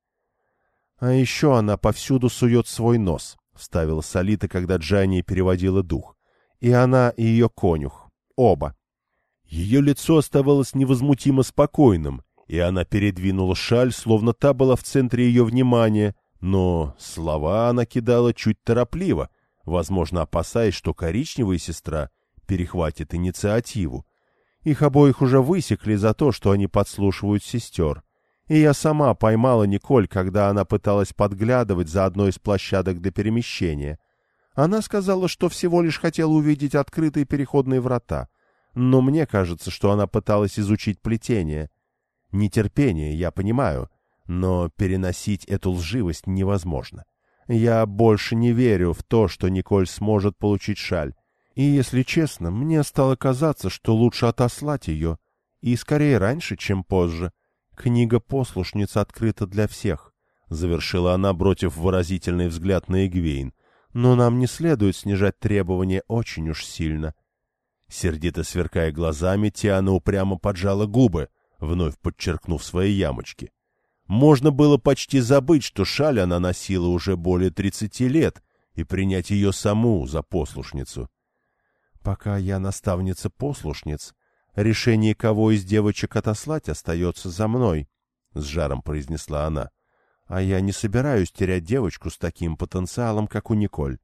— А еще она повсюду сует свой нос, — вставила Солита, когда Джанни переводила дух. И она, и ее конюх. Оба. Ее лицо оставалось невозмутимо спокойным, и она передвинула шаль, словно та была в центре ее внимания, но слова она кидала чуть торопливо, возможно, опасаясь, что коричневая сестра перехватит инициативу. Их обоих уже высекли за то, что они подслушивают сестер и я сама поймала Николь, когда она пыталась подглядывать за одной из площадок для перемещения. Она сказала, что всего лишь хотела увидеть открытые переходные врата, но мне кажется, что она пыталась изучить плетение. Нетерпение, я понимаю, но переносить эту лживость невозможно. Я больше не верю в то, что Николь сможет получить шаль. И, если честно, мне стало казаться, что лучше отослать ее, и скорее раньше, чем позже. «Книга послушниц открыта для всех», — завершила она, бросив выразительный взгляд на Эгвейн. «Но нам не следует снижать требования очень уж сильно». Сердито сверкая глазами, Тиана упрямо поджала губы, вновь подчеркнув свои ямочки. Можно было почти забыть, что шаль она носила уже более тридцати лет, и принять ее саму за послушницу. «Пока я наставница послушниц, Решение, кого из девочек отослать, остается за мной, — с жаром произнесла она. А я не собираюсь терять девочку с таким потенциалом, как у Николь.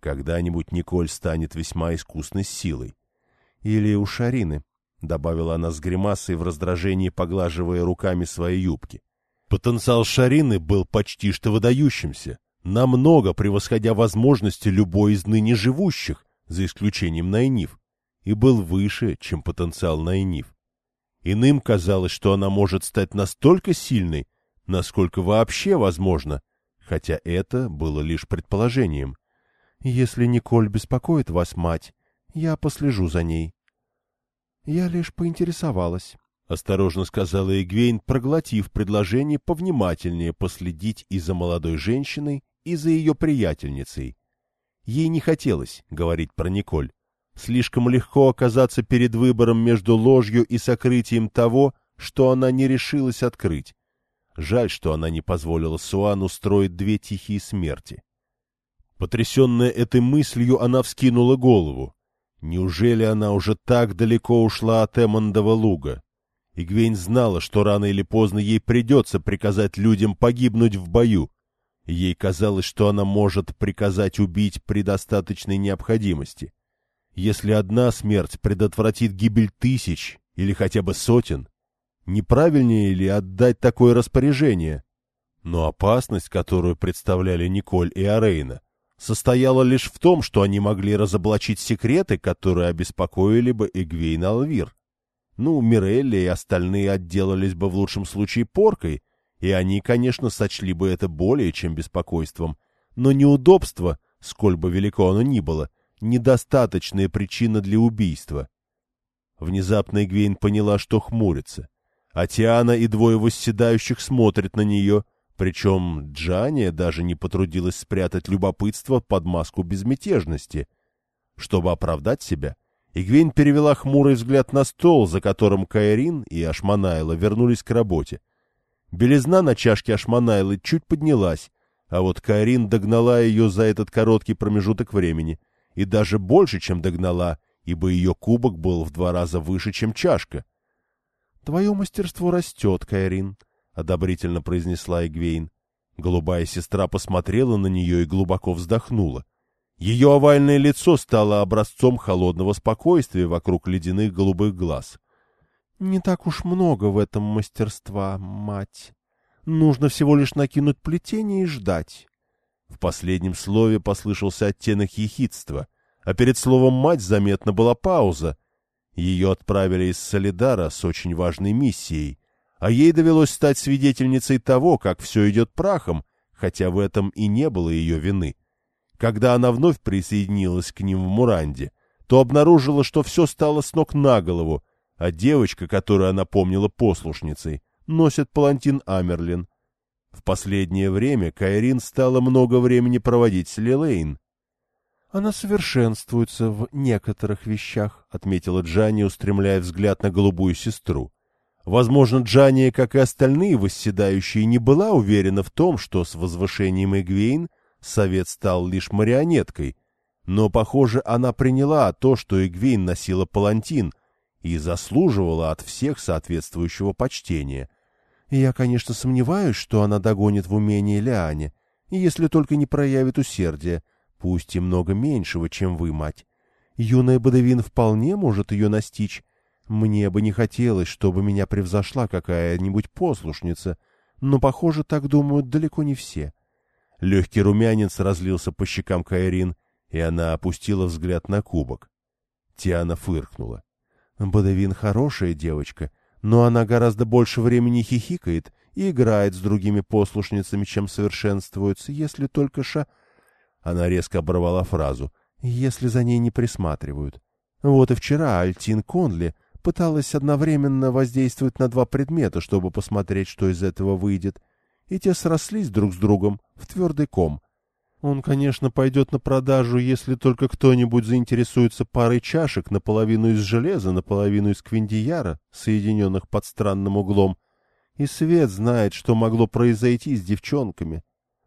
Когда-нибудь Николь станет весьма искусной силой. Или у Шарины, — добавила она с гримасой в раздражении, поглаживая руками свои юбки. Потенциал Шарины был почти что выдающимся, намного превосходя возможности любой из ныне живущих, за исключением Найниф и был выше, чем потенциал Найниф. Иным казалось, что она может стать настолько сильной, насколько вообще возможно, хотя это было лишь предположением. «Если Николь беспокоит вас, мать, я послежу за ней». «Я лишь поинтересовалась», — осторожно сказала Эгвейн, проглотив предложение повнимательнее последить и за молодой женщиной, и за ее приятельницей. Ей не хотелось говорить про Николь. Слишком легко оказаться перед выбором между ложью и сокрытием того, что она не решилась открыть. Жаль, что она не позволила Суану строить две тихие смерти. Потрясенная этой мыслью, она вскинула голову. Неужели она уже так далеко ушла от Эммондова луга? Игвейн знала, что рано или поздно ей придется приказать людям погибнуть в бою. Ей казалось, что она может приказать убить при достаточной необходимости. Если одна смерть предотвратит гибель тысяч или хотя бы сотен, неправильнее ли отдать такое распоряжение? Но опасность, которую представляли Николь и Арейна, состояла лишь в том, что они могли разоблачить секреты, которые обеспокоили бы Эгвейн Алвир. Ну, Мирелли и остальные отделались бы в лучшем случае поркой, и они, конечно, сочли бы это более чем беспокойством, но неудобство, сколь бы велико оно ни было, недостаточная причина для убийства. Внезапно Игвейн поняла, что хмурится. А Тиана и двое восседающих смотрят на нее, причем Джания даже не потрудилась спрятать любопытство под маску безмятежности. Чтобы оправдать себя, Игвейн перевела хмурый взгляд на стол, за которым Кайрин и Ашманайла вернулись к работе. Белизна на чашке Ашманайлы чуть поднялась, а вот Кайрин догнала ее за этот короткий промежуток времени — и даже больше, чем догнала, ибо ее кубок был в два раза выше, чем чашка. — Твое мастерство растет, Кайрин, — одобрительно произнесла Эгвейн. Голубая сестра посмотрела на нее и глубоко вздохнула. Ее овальное лицо стало образцом холодного спокойствия вокруг ледяных голубых глаз. — Не так уж много в этом мастерства, мать. Нужно всего лишь накинуть плетение и ждать. В последнем слове послышался оттенок ехидства, а перед словом «мать» заметна была пауза. Ее отправили из Солидара с очень важной миссией, а ей довелось стать свидетельницей того, как все идет прахом, хотя в этом и не было ее вины. Когда она вновь присоединилась к ним в Муранде, то обнаружила, что все стало с ног на голову, а девочка, которую она помнила послушницей, носит палантин Амерлин. В последнее время Кайрин стала много времени проводить с Лилейн. — Она совершенствуется в некоторых вещах, — отметила Джанни, устремляя взгляд на голубую сестру. Возможно, Джанни, как и остальные восседающие, не была уверена в том, что с возвышением Игвейн совет стал лишь марионеткой, но, похоже, она приняла то, что Игвейн носила палантин, и заслуживала от всех соответствующего почтения. Я, конечно, сомневаюсь, что она догонит в умении Лиане, если только не проявит усердия, пусть и много меньшего, чем вы, мать. Юная Бодовин вполне может ее настичь. Мне бы не хотелось, чтобы меня превзошла какая-нибудь послушница, но, похоже, так думают далеко не все. Легкий румянец разлился по щекам Кайрин, и она опустила взгляд на кубок. Тиана фыркнула. Бодовин хорошая девочка, но она гораздо больше времени хихикает и играет с другими послушницами, чем совершенствуется, если только ша... Она резко оборвала фразу. Если за ней не присматривают. Вот и вчера Альтин Конли пыталась одновременно воздействовать на два предмета, чтобы посмотреть, что из этого выйдет, и те срослись друг с другом в твердый ком. Он, конечно, пойдет на продажу, если только кто-нибудь заинтересуется парой чашек наполовину из железа, наполовину из квиндияра, соединенных под странным углом. И Свет знает, что могло произойти с девчонками.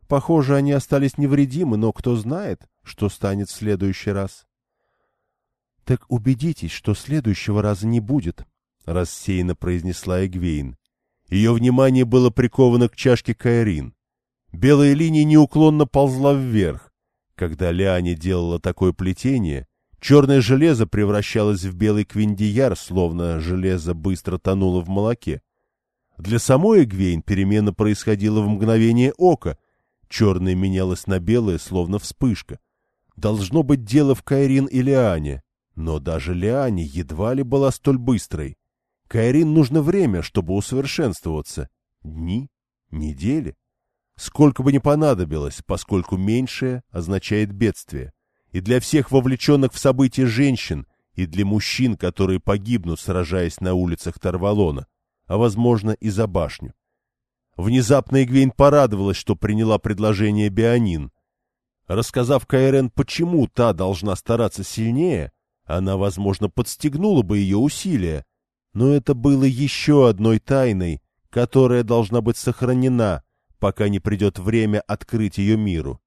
Похоже, они остались невредимы, но кто знает, что станет в следующий раз. — Так убедитесь, что следующего раза не будет, — рассеянно произнесла Эгвейн. Ее внимание было приковано к чашке Кайрин. Белая линия неуклонно ползла вверх. Когда Лиане делала такое плетение, черное железо превращалось в белый квиндияр, словно железо быстро тонуло в молоке. Для самой Эгвейн перемена происходила в мгновение ока. Черное менялось на белое, словно вспышка. Должно быть дело в Кайрин и Лиане, но даже Лиане едва ли была столь быстрой. Кайрин нужно время, чтобы усовершенствоваться. Дни? Недели? Сколько бы ни понадобилось, поскольку меньшее означает бедствие. И для всех вовлеченных в события женщин, и для мужчин, которые погибнут, сражаясь на улицах Тарвалона, а, возможно, и за башню. Внезапно Игвейн порадовалась, что приняла предложение Бионин. Рассказав Кайрен, почему та должна стараться сильнее, она, возможно, подстегнула бы ее усилия, но это было еще одной тайной, которая должна быть сохранена — пока не придет время открыть ее миру.